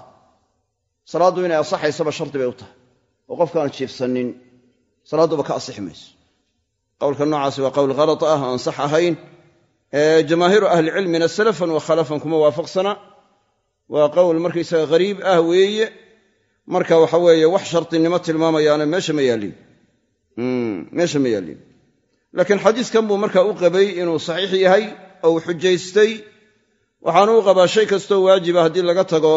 salaaddu inay asaxaysaba shardi bay u tahay. Oo qofkaan jiifsanin salaadduba ka asixi mayso. Qowlka noocaasi waa qowl khalad ah oo aan sax ahayn. Jamaahiiru ahlicilmina salafan wa khalafan kuma waafaqsana. Waa qowl markaysaga hariib ah weeye. Marka waxa weeye wax shardinimo tilmaamayaana meesha ma yaallin meesha ma yaallin laakiin xadiiskan buu markaa u qabay inuu saxiix yahay oo xujaystay waxaanu u qabaa shay kastoo waajiba haddii laga tago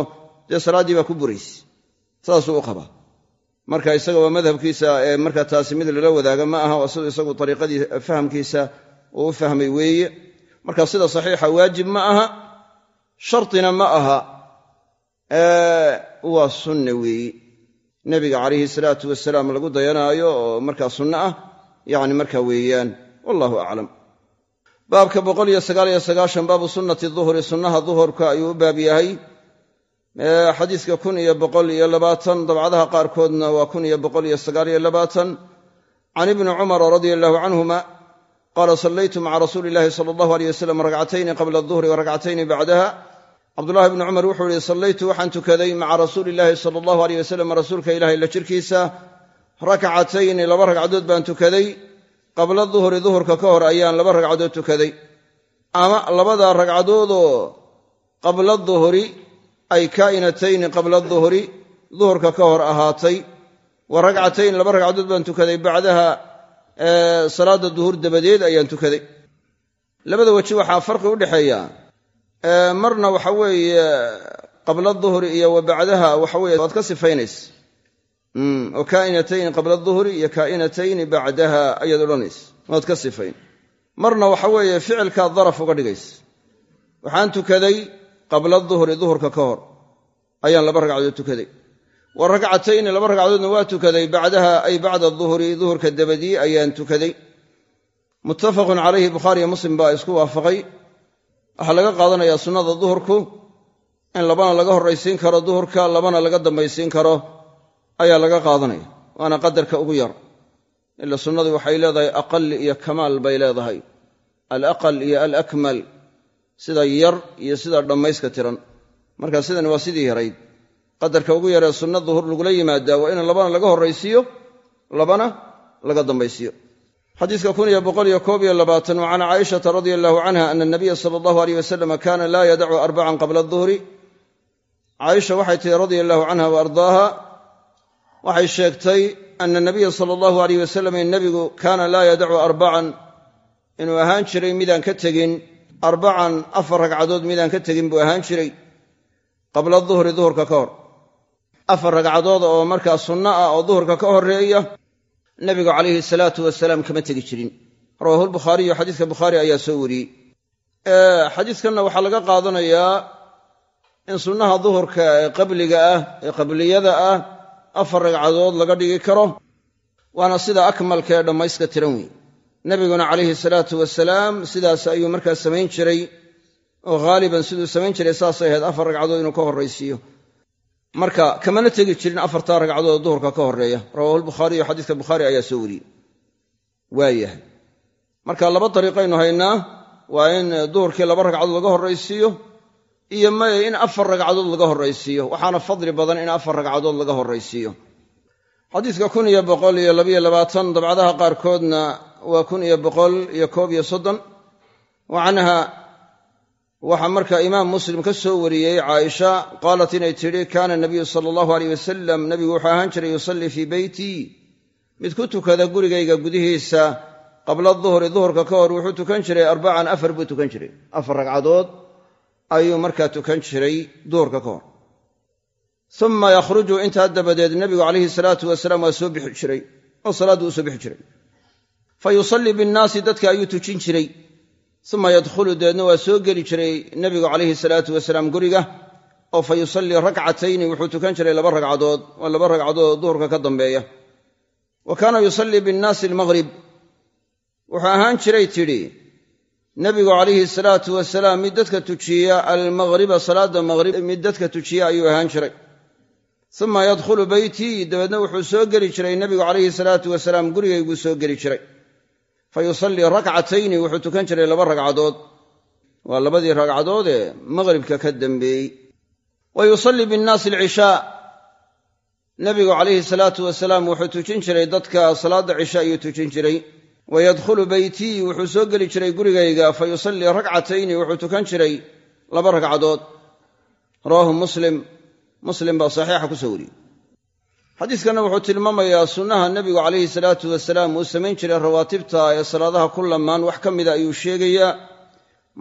dee salaaddii baa ku burayse saasuu u qabaa. Marka isaga madhabkiisa ee marka taasi mid lala wadaaga ma aha waa isagu ariiqadii fahamkiisa uu u fahmay weeye. Marka sida saxiixa waajib ma aha shardina ma aha waa sunne weeye. Nebiga calayhi salaatu wasalaam lagu dayanaayo oo markaa sunno ah yacni marka weeyaan. Wallahu aclam baabka boqol iyo sagaal iyo sagaashan baabu sunnati duhri sunnaha duhurka ayuu u baab yahay. Xadiiska kun iyo boqol iyo labaatan dabcadaha qaarkoodna waa kun iyo boqol iyo sagaal iyo labaatan. Can ibni cumara radia allahu canhuma qaala sallaytu maca rasuuli illahi sala allahu aleyh wasalam rakcatayni qabla aduhri wa bacdaha. Cabdullahi bni cumar wuxuu yihi sallaytu waxaan tukaday maca rasuuli illaahi sala allahu aleyh wasalam rasuulka ilahay la jirkiisa. Rakcatayni laba ragcadood baan tukaday qabla duhri duhurka ka hor ayaan laba ragcadood tukaday. Ama labada ragcadoodoo qabla duhri ay kaa'inatayni qabla duhri duhurka ka hor ahaatay. Wa ragcatayn laba ragcadood baan tukaday. Bacdaha salaada duhur dabadeed ayaan tukaday. Labada weji waxaa farqi u dhexeeya. Marna waxa weeye qabla duhri iyo wa bacdaha waxa weye waad ka sifaynaysa oo kaa'inatayni qabla duhri iyo kaa'inatayni bacdaha ayaad odhanaysa waad ka sifayn. Marna waxa weeye ficilkaad daraf uga dhigaysa. Waxaan tukaday qabla duhri duhurka ka hor. Ayaan laba ragcadood tukaday. Wa ragcatayni laba ragcadoodna waa tukaday bacdaha ay bacda duhri duhurka dabadii ayaan tukaday. Muttafaqun calayhi bukhaariyo muslim baa isku waafaqay. Waxaa laga qaadanayaa sunnada duhurku in labana laga horraysiin karo duhurka labana laga dambaysiin karo ayaa laga qaadanaya waana qadarka ugu yar. Ila sunnadu waxay leedahay aqal iyo kamaal bay leedahay. Alaqal iyo alakmal sida yar iyo sida dhammayska tiran. Marka sidan waa sidii yarayd. Qadarka ugu yaree sunna duhur lagula yimaadaa waa in labana laga horraysiiyo labana laga dambaysiiyo. Xadiiska can caaishata radia allahu canha ana anabiya sala allahu aleyh wasalam kaana laa yadacu arbacan qabla duhri caaisha waxay tihi radia allahu canha wa waxay sheegtay ana nabiya sala allahu aleyh wasalam in nebigu kaana laa yadacu arbacan inuu ahaan jiray midaan ka tegin arbacan afar ragcadood midaan ka tegin buu ahaan jiray qabla duhri duhurka ka hor. Afar ragcadood oo markaa sunno ah oo duhurka ka horreeya nebigu calayhi salaatu wasalaam kama tegi jirin. Rawaahu lbukhaariyu xadiiska bukhaari ayaa soo wariyey. Xadiiskanna waxaa laga qaadanayaa in sunnaha duhurka ee qabliga ah ee qabliyada ah afar ragcadood laga dhigi karo waana sida akmalka ee dhammayska tiran weeye nebiguna calayhi salaatu wasalaam sidaas ayuu markaa samayn jiray oo haaliban siduu samayn jiray saasay ahayd afar ragcadood inuu ka horraysiiyo. Marka kamana tegi jirin afartaa ragcadood duhurka ka horreeya rawahu lbukhaariyo xadiiska bukhaari ayaa soo wariyey waayahay marka laba dariiqaynu haynaa waa in duhurkii laba ragcadood laga horraysiiyo iyo maye in afar ragcadood laga horraysiiyo. Waxaana fadli badan in afar ragcadood laga horraysiiyo. Xadiiska kun iyo boqol iyo labayo labaatan dabcadaha qaarkoodna waa kun iyo boqol iyo koob iyo soddon. Wa canha waxaa marka imaam muslim ka soo wariyey caaisha qaalat inay tidhi kaana nabiyu sala allahu aleyh wasalam nabigu wuxuu ahaan jiray yusallii fii beytii mid ku tukada gurigayga gudihiisa qabla duhri duhurka ka hor wuxuu tukan jiray arbacan afar buu tukan jiray afar ragcadood ayuu markaa tukan jiray duhurka ka hor. Uma yakhruju intaa dabadeed nebigu calayhi salaatu wasalaam waa soo bixi jiray oo salaaddu u soo bixi jiray. Fa yusallii binnaasi dadka ayuu tujin jiray. Uma yadkhulu dabeedna waa soo geli jiray nebigu calayhi salaatu wasalaam guriga oo fa yusallii rakcatayni wuxuu tukan jiray laba ragcadood waa laba ragcadood oo duhurka ka dambeeya. Wa kaana yusallii binnaasi almaghrib wuxuu ahaan jiray tidhi nebigu calayhi salaatu wasalaam mid dadka tujiya almaqhriba salaada maqhrib mid dadka tujiya ayuu ahaan jiray. Uma yadkhulu beytii dabeedna wuxuu soo geli jiray nebigu calayhi salaatu wasalaam gurigayguu soo geli jiray. Fa yusallii rakcatayni wuxuu tukan jiray laba ragcadood waa labadii ragcadood ee maqhribka ka dambeeyey. Wa yusallii binnaasi alcishaa nebigu calayhi salaatu wasalaam wuxuu tujin jiray dadka salaadda cisha ayuu tujin jiray wa yadkhulu beytii wuxuu soo geli jiray gurigayga fa yusallii rakcatayni wuxuu tukan jiray laba ragcadood rawaahu muslim. Muslim baa saxiixa ku soo wariyey. Xadiiskanna wuxuu tilmaamayaa sunnaha nebigu calayhi salaatu wasalaam uu samayn jiray rawaatibta ee salaadaha ku lamaan wax ka mida ayuu sheegayaa.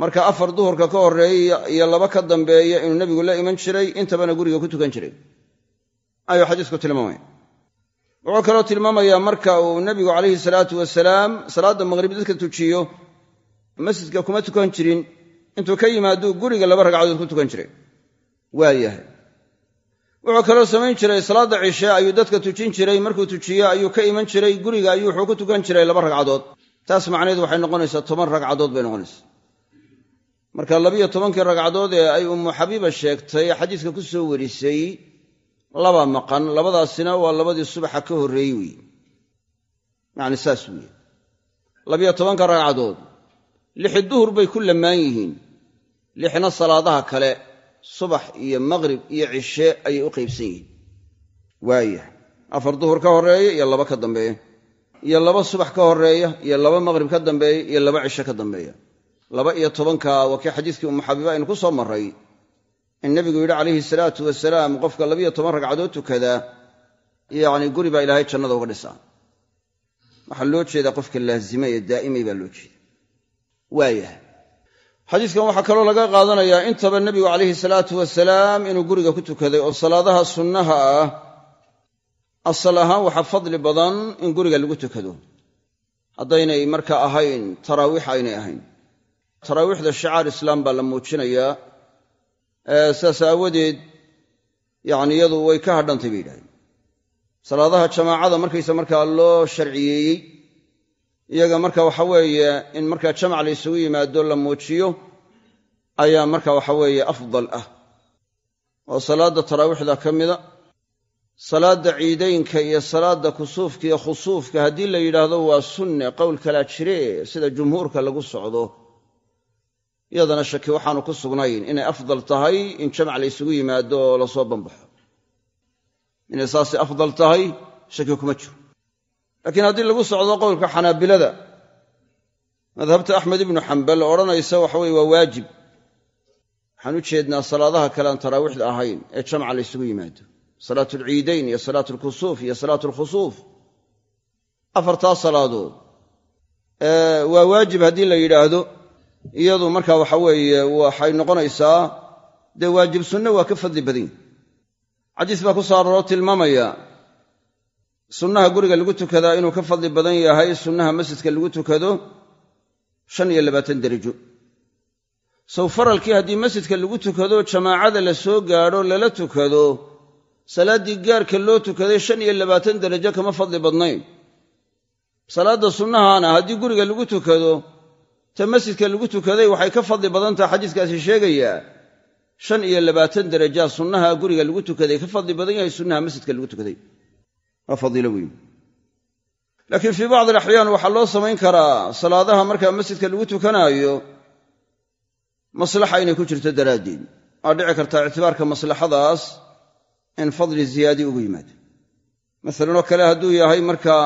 Marka afar duhurka ka horreeya iyo laba ka dambeeya inuu nebigu la iman jiray intabana guriga ku tukan jiray wuxuu kaloo tilmaamayaa marka uu nebigu calayhi salaatu wasalaam salaadda maqhrib dadka tujiyo masjidka kuma tukan jirin intuu ka yimaaduu guriga laba ragcadood ku tukan jiray. Waayahay wuxuu kaloo samayn jiray salaadda cishe ayuu dadka tujin jiray markuu tujiyo ayuu ka iman jiray guriga ayuu wuxuu ku tukan jiray laba ragcadood. Taas macnaheedu waxay noqonaysaa toban ragcadood bay noqonaysaa. Marka labiyo tobankii ragcadood ee ay ummu xabiiba sheegtay xadiiska ku soo warisay laba maqan labadaasina waa labadii subaxa ka horreeyey weeye yacni saas weeye labiyo tobanka ragcadood lixi duhur bay ku lamaan yihiin. Lixna salaadaha kale subax iyo maqhrib iyo cishe ayay u qaybsan yihiin. Waaya. Afar duhur ka horreeya iyo laba ka dambeeya. Iyo laba subax ka horreeya iyo laba maqhrib ka dambeeya iyo laba cishe ka dambeeya. Laba iyo tobanka waa kii xadiiskii ummu xabiiba aynu ku soo marray in nebigu yidhi calayhi salaatu wasalaam qofka labiyo toban ragcadood tukadaa yacni guri baa ilaahay jannada uga dhisaa. Waxaa loo jeedaa qofka laazima ee daa'imay baa loo jeeda waayahay xadiiskan waxaa kaloo laga qaadanayaa intaba nebigu calayhi salaatu wasalaam inuu guriga ku tukaday oo salaadaha sunnaha ah asal ahaan waxaa fadli badan in guriga lagu tukado. Haddaynay marka ahayn taraawiix aynay ahayn. Taraawiixda shicaar islaam baa la muujinayaa sidaas aawadeed yacni iyadu way ka hadhantay bay yidhahdeen. Salaadaha jamaacada markaysa markaa loo sharciyeeyey iyaga marka waxa weeye in markaa jamac la ysugu yimaado la muujiyo ayaa marka waxa weeye afdal ah. Oo salaadda taraawiixda ka mida salaadda ciidaynka iyo salaadda kusuufka iyo khusuufka haddii la yidhaahdo waa sunne qowl kalaa jire sida jumhuurka lagu socdo iyadana shaki waxaanu ku sugnayn inay afdal tahay in jamac la ysugu yimaado oo la soo bambaxo inay saasi afdal tahay shaki kuma jiro. Laakiin haddii lagu socdo qowlka xanaabilada madhabta axmed ibnu xambal odhanaysa waxa weye waa waajib. Waxaan u jeednaa salaadaha kale aan taraawiixda ahayn ee jamca la ysugu yimaado. Salaatu alciidayn iyo salaatu alkusuuf iyo salaatu alkhusuuf afartaa salaadood. Waa waajib haddii la yidhaahdo iyadu marka waxa weeye waxay noqonaysaa dee waajib sunne waa ka fadli badan yahi xadiis baa ku soo arooroo tilmaamaya sunnaha guriga lagu tukadaa inuu ka fadli badan yahay sunnaha masjidka lagu tukado shan iyo labaatan derajo. Sow faralkii haddii masjidka lagu tukado jamaacada la soo gaadho lala tukado salaaddii gaarka loo tukaday shan iyo labaatan derajo kama fadli badnayn. Salaadda sunnahana haddii guriga lagu tukado ta masjidka lagu tukaday waxay ka fadli badan taha xadiiskaasi sheegayaa shan iyo labaatan darajaa sunnaha guriga lagu tukaday. Ka fadli badan yahay sunnaha masjidka lagu tukaday. Waa fadiilo weyn. Laakiin fii bacdi alaxyaan waxaa loo samayn karaa salaadaha markaa masjidka lagu tukanaayo maslaxa inay ku jirto daraaddeed. Waa dhici kartaa ictibaarka maslaxadaas in fadli ziyaadi ugu yimaado masalan oo kale hadduu yahay markaa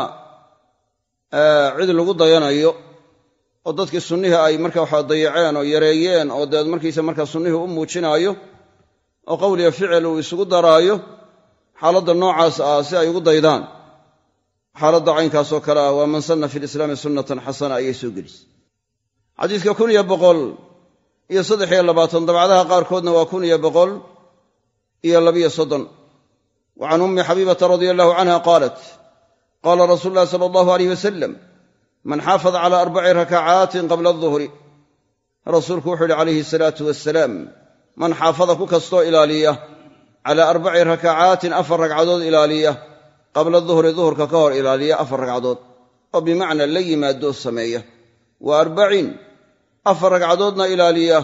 cid lagu dayanayo oo dadkii sunnihii ay marka waxa dayaceen oo yareeyeen oo deed markiisa markaa sunnihii u muujinaayo oo qowliya ficil uu isugu daraayo xaaladda noocaas ah si ay ugu daydaan. Xaaladda caynkaasoo kale ah waa man sanna fi lislaami sunnatan xasana ayay soo gelisay. Xadiiska kun iyo boqol iyo saddex iyo labaatan dabcadaha qaarkoodna waa kun iyo boqol iyo labiyo soddon. Wa can ummi xabiibata radia allahu canha qaalat qaala rasuulu llahi sala allahu alayh wasalam man xaafada cala arbaci rakacaatin qabla aduhri rasuulku wuxuu yidhi calayhi salaatu wasalaam man xaafada ku kastoo ilaaliya calaa arbaci rakacaatin afar ragcadood ilaaliya qabla duhri duhurka ka hor ilaaliya afar ragcadood oo bimacnaa la yimaadoo sameeya. Wa arbacin afar ragcadoodna ilaaliya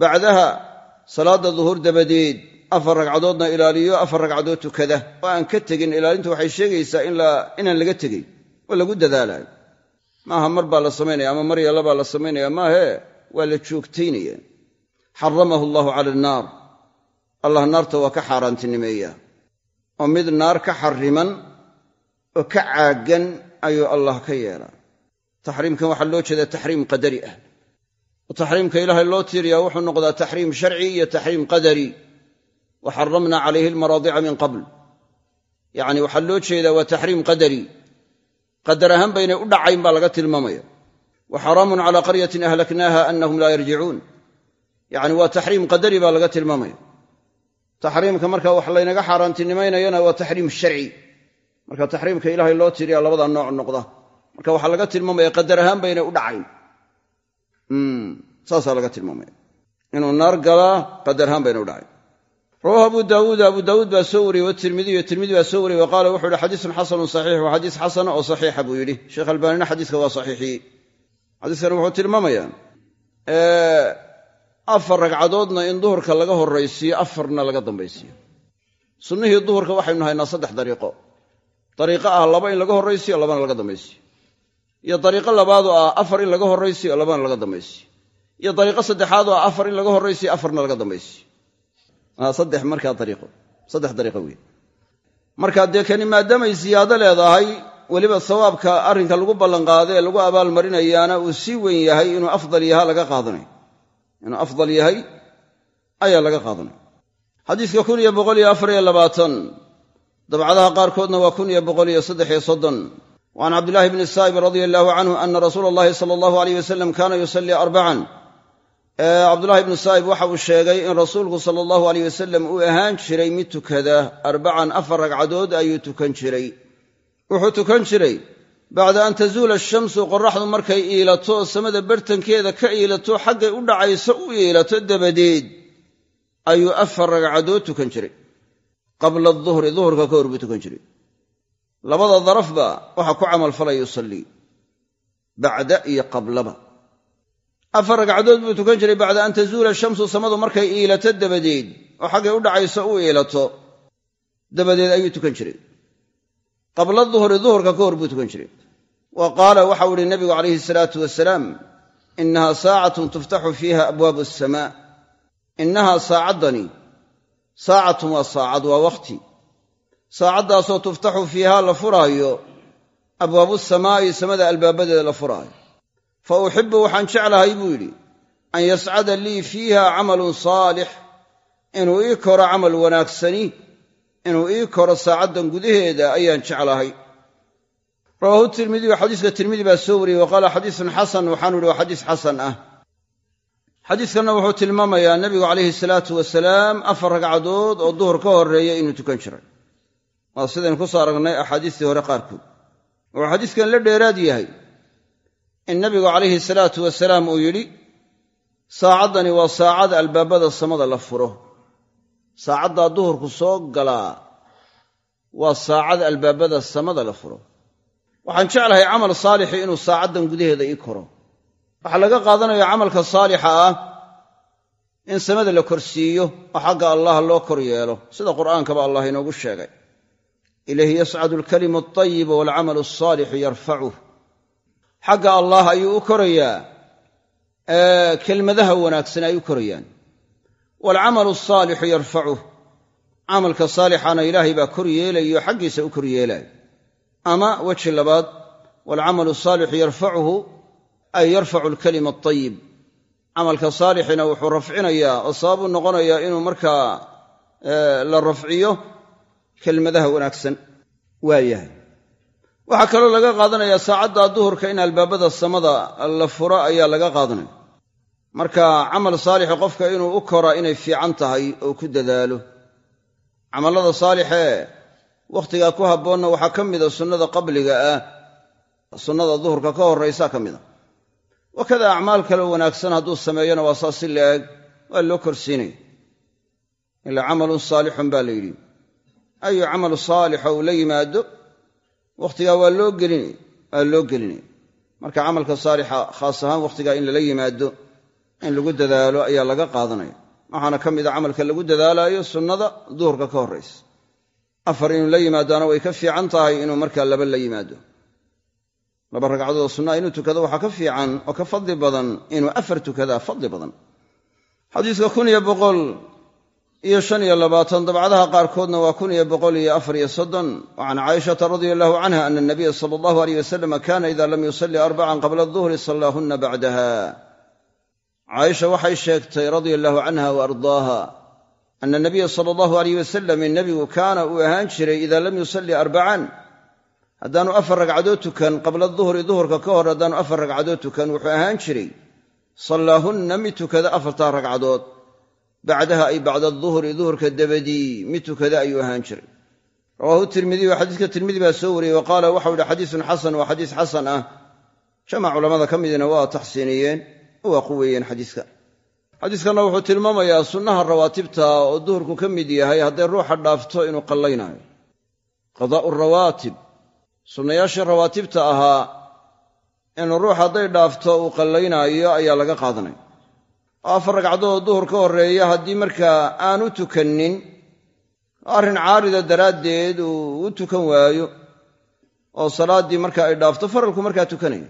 bacdaha salaadda duhur dabadeed afar ragcadoodna ilaaliyo afar ragcadood tukada. Oo aan ka tegin ilaalintu waxay sheegaysaa inaan laga tegin oo lagu dadaalayo maaha mar baa la samaynaya ama mar yalla baa la samaynaya maahee waa la joogtaynaya. Xaramahu allahu cala annaar allah naarta waa ka xaaraantinimeeya. Oo mid naar ka xariman oo ka caaggan ayuu allah ka yeelaa taxriimkan waxaa loo jeedaa taxriim qadari ah. Oo taxriimka ilaahay loo tiiriyaa wuxuu noqdaa taxriim sharci iyo taxriim qadari. Wa xaramna calayhi almaraadica min qabl. Yacni waxaa loo jeedaa waa taxriim qadari qadar ahaan baynay u dhacayn baa laga tilmaamaya. Wa xaraamun calaa qaryatin ahlaknaaha anahum laa yarjicuun. Yacni waa taxriim qadari baa laga tilmaamaya. Taxriimka marka wax laynaga xaaraantinimaynayana waa taxriim sharci. Marka taxriimka ilaahay loo tiriya labada nooc noqda. Marka waxaa laga tilmaamaya qadar ahaan baynay u dhacayn. Saasaa laga tilmaamaya. Inuu naar galaa qadar ahaan bayna u dhacayn rawahu abu daawuud abu daawuud baa soo wariyey watirmidiy tirmidi baa soo wariyey wa qaala wuxu uhi xadiisun xasanun saxiix waa xadiis xasana oo saxiixa buu yidhi. Sheekh albaanina xadiiska waa saxiixiyey xadiiskani wuxuu tilmaamayaa afar ragcadoodna in duhurka laga horraysiiyo afarna laga dambaysiiyo. Sunnihii duhurka waxaynu haynaa saddex dariiqo. Dariiqo ah laba in laga horraysiyo labana laga dambaysiyo iyo dariiqo labaadoo ah afar in laga horraysiyo labana laga dambaysiyo iyo dariiqo saddexaadoo ah afar in laga horraysiyo afarna laga dambaysiyo saddex markaa dariiqo. Saddex dariiqo wey marka dee kani maadaamay siyaado leedahay weliba sawaabka arrinka lagu ballanqaado ee lagu abaalmarinayaana uu sii weyn yahay inuu afdal yaha laga qaadanayo inuu afdal yahay ayaa laga qaadanaya xadiiska kun iyo boqol iyo afar iyo labaatan dabcadaha qaarkoodna waa kun iyo boqol iyo saddex iyo soddon. Wa can cabdillahi bni saa'ib radia allahu canhu ana rasuula allahi sala allahu aleyh wasalam kaana yusallii arbacan cabdullahi ibnu saa'ib waxa uu sheegay in rasuulku sala allahu aleyh wasalam uu ahaan jiray mid tukada arbacan afar ragcadood ayuu tukan jiray. Wuxuu tukan jiray bacda an tazuula ashamsu qoraxdu markay iilato samada bartankeeda ka iilato xaggay u dhacayso u iilato dabadeed ayuu afar ragcadood tukan jiray. Qabla aduhri duhurka ka hor buu tukan jiray. Labada darafba waxaa ku camalfalaya yusallii bacda iyo qablaba afar ragcadood buu tukan jiray bacda an tazuula shamsu samadu markay iilato dabadeed. Oo xaggay u dhacayso u iilato dabadeed ayuu tukan jiray. Qabla duhri duhurka ka hor buu tukan jiray. Wa qaala waxau ihi nabigu calayhi salaatu wasalaam innaha saacatun tuftaxu fiiha abwaabu asamaa innahaa saacaddani saacatun waa saacad waa wakhti saacaddaasoo tuftaxu fiihaa la furaayo abwaabu samaa'i samada albaabadeeda la furaayo fa uxibu waxaan jeclahay buu yidhi an yascada lii fiiha camalun saalix inuu ii koro camal wanaagsani inuu ii koro saacaddan gudaheeda ayaan jeclahay. Rawaahu tirmidiyu xadiiska tirmidi baa soo wariyey wa qaala xadiisun xasan waxaanu ihi waa xadiis xasan ah. Xadiiskanna wuxuu tilmaamayaa nebigu calayhi salaatu wasalaam afar ragcadood oo duhur ka horreeya inuu tukan jiray. Waa sidaynu ku aragnay axaadiistii hore qaarkood. Wuxuu xadiiskan la dheeraad in nebigu calayhi salaatu wasalaam uu yidhi saacaddani waa saacada albaabada samada la furo. Saacaddaa duhurku soo galaa waa saacada albaabada samada la furo. Waxaan jeclahay camal saalixi inuu saacaddan gudaheeda ii koro. Waxaa laga qaadanaya camalka saalixa ah in samada la korsiiyo oo xagga allah loo kor yeelo. Sida qur'aankaba allah inoogu sheegay. Ilayhi yascadu alkalimu altayibu waalcamalu alsaalixu yarfacuh xagga allah ayuu u korayaa kelmadaha wanaagsan ay u korayaan. Waalcamalu alsaalixu yarfacuh. Camalka saalixana ilaahay baa kor yeelayo xaggiisa u kor yeelaayo ama weji labaad waalcamalu asaalixu yarfacuhu ay yarfacu alkalima altayib camalka saalixina wuxuu rafcinayaa oo sabab u noqonayaa inuu markaa la rafciyo kelmadaha wanaagsan. Waa yahay waxaa kaloo laga qaadanayaa saacadda duhurka in albaabada samada la furo ayaa laga qaadanaya. Marka camal saalixi qofka inuu u koraa inay fiican tahay oo ku dadaalo. Camallada saalixee wakhtigaa ku habboonna waxaa ka mida sunnada qabliga ah. Sunnada duhurka ka horraysaa ka mida. Wakada acmaal kale wanaagsan hadduu sameeyona waa saas si la-eg waa loo korsiinaya. Ilaa camalun saalixun baa la yidhi. Ayu camal saalixa uu la yimaado wakhtigaa waa loo gelinaya waa loo gelinaya marka camalka saalixa khaas ahaan wakhtigaa in lala yimaado in lagu dadaalo ayaa laga qaadanaya waxaana ka mid a camalka lagu dadaalaayo sunnada duhurka ka horraysa afar inuu la yimaadaana way ka fiican tahay inuu markaa laba la yimaado. Laba ragcadood sunnaa inuu tukado waxaa ka fiican oo ka fadli badan inuu afar tukadaa fadli badan iyo shan iyo labaatan dabcadaha qaarkoodna waa kun iyo boqol iyo afar iyo soddon. Can caaishata radia allahu canha ana anabiya sala allahu aleyh wasalama kana ida lam yusalli arbacan qabla aduhri sallaahunna bacdaha. Caaisha waxay sheegtay radia allahu canha wa ardaaha ana nabiya sala allahu aleyh wasalam nebigu kaana uu ahaan jiray ida lam yusalli arbacan haddaanu afar ragcadood tukan qabla duhri duhurka ka hor haddaanu afar ragcadood tukan wuxuu ahaan jiray. Sallaahunna mid tukada afartaa ragcadood bacdaha ay bacda duhri duhurka dabadii mid tukada ayuu ahaan jiray. Rawaahu tirmidiy oo xadiiska tirmidi baa soo wariyey wa qaala waxau ihi xadiisun xasan waa xadiis xasan ah. Jamac culammada ka midina waa taxsiiniyeen waa quweeyeen xadiiska. Xadiiskanna wuxuu tilmaamayaa sunnaha rawaatibta oo duhurku ka mid yahay hadday ruuxa dhaafto inuu qallaynaayo. Qadaa'u rawaatib sunnayaashii rawaatibta ahaa inuu ruux hadday dhaafto uu qallaynaayo ayaa laga qaadanaya afar ragcadood duhur ka horreeya haddii markaa aanu tukannin arrin caarida daraaddeed uu u tukan waayo oo salaaddii marka ay dhaafto faralku markaa tukanaya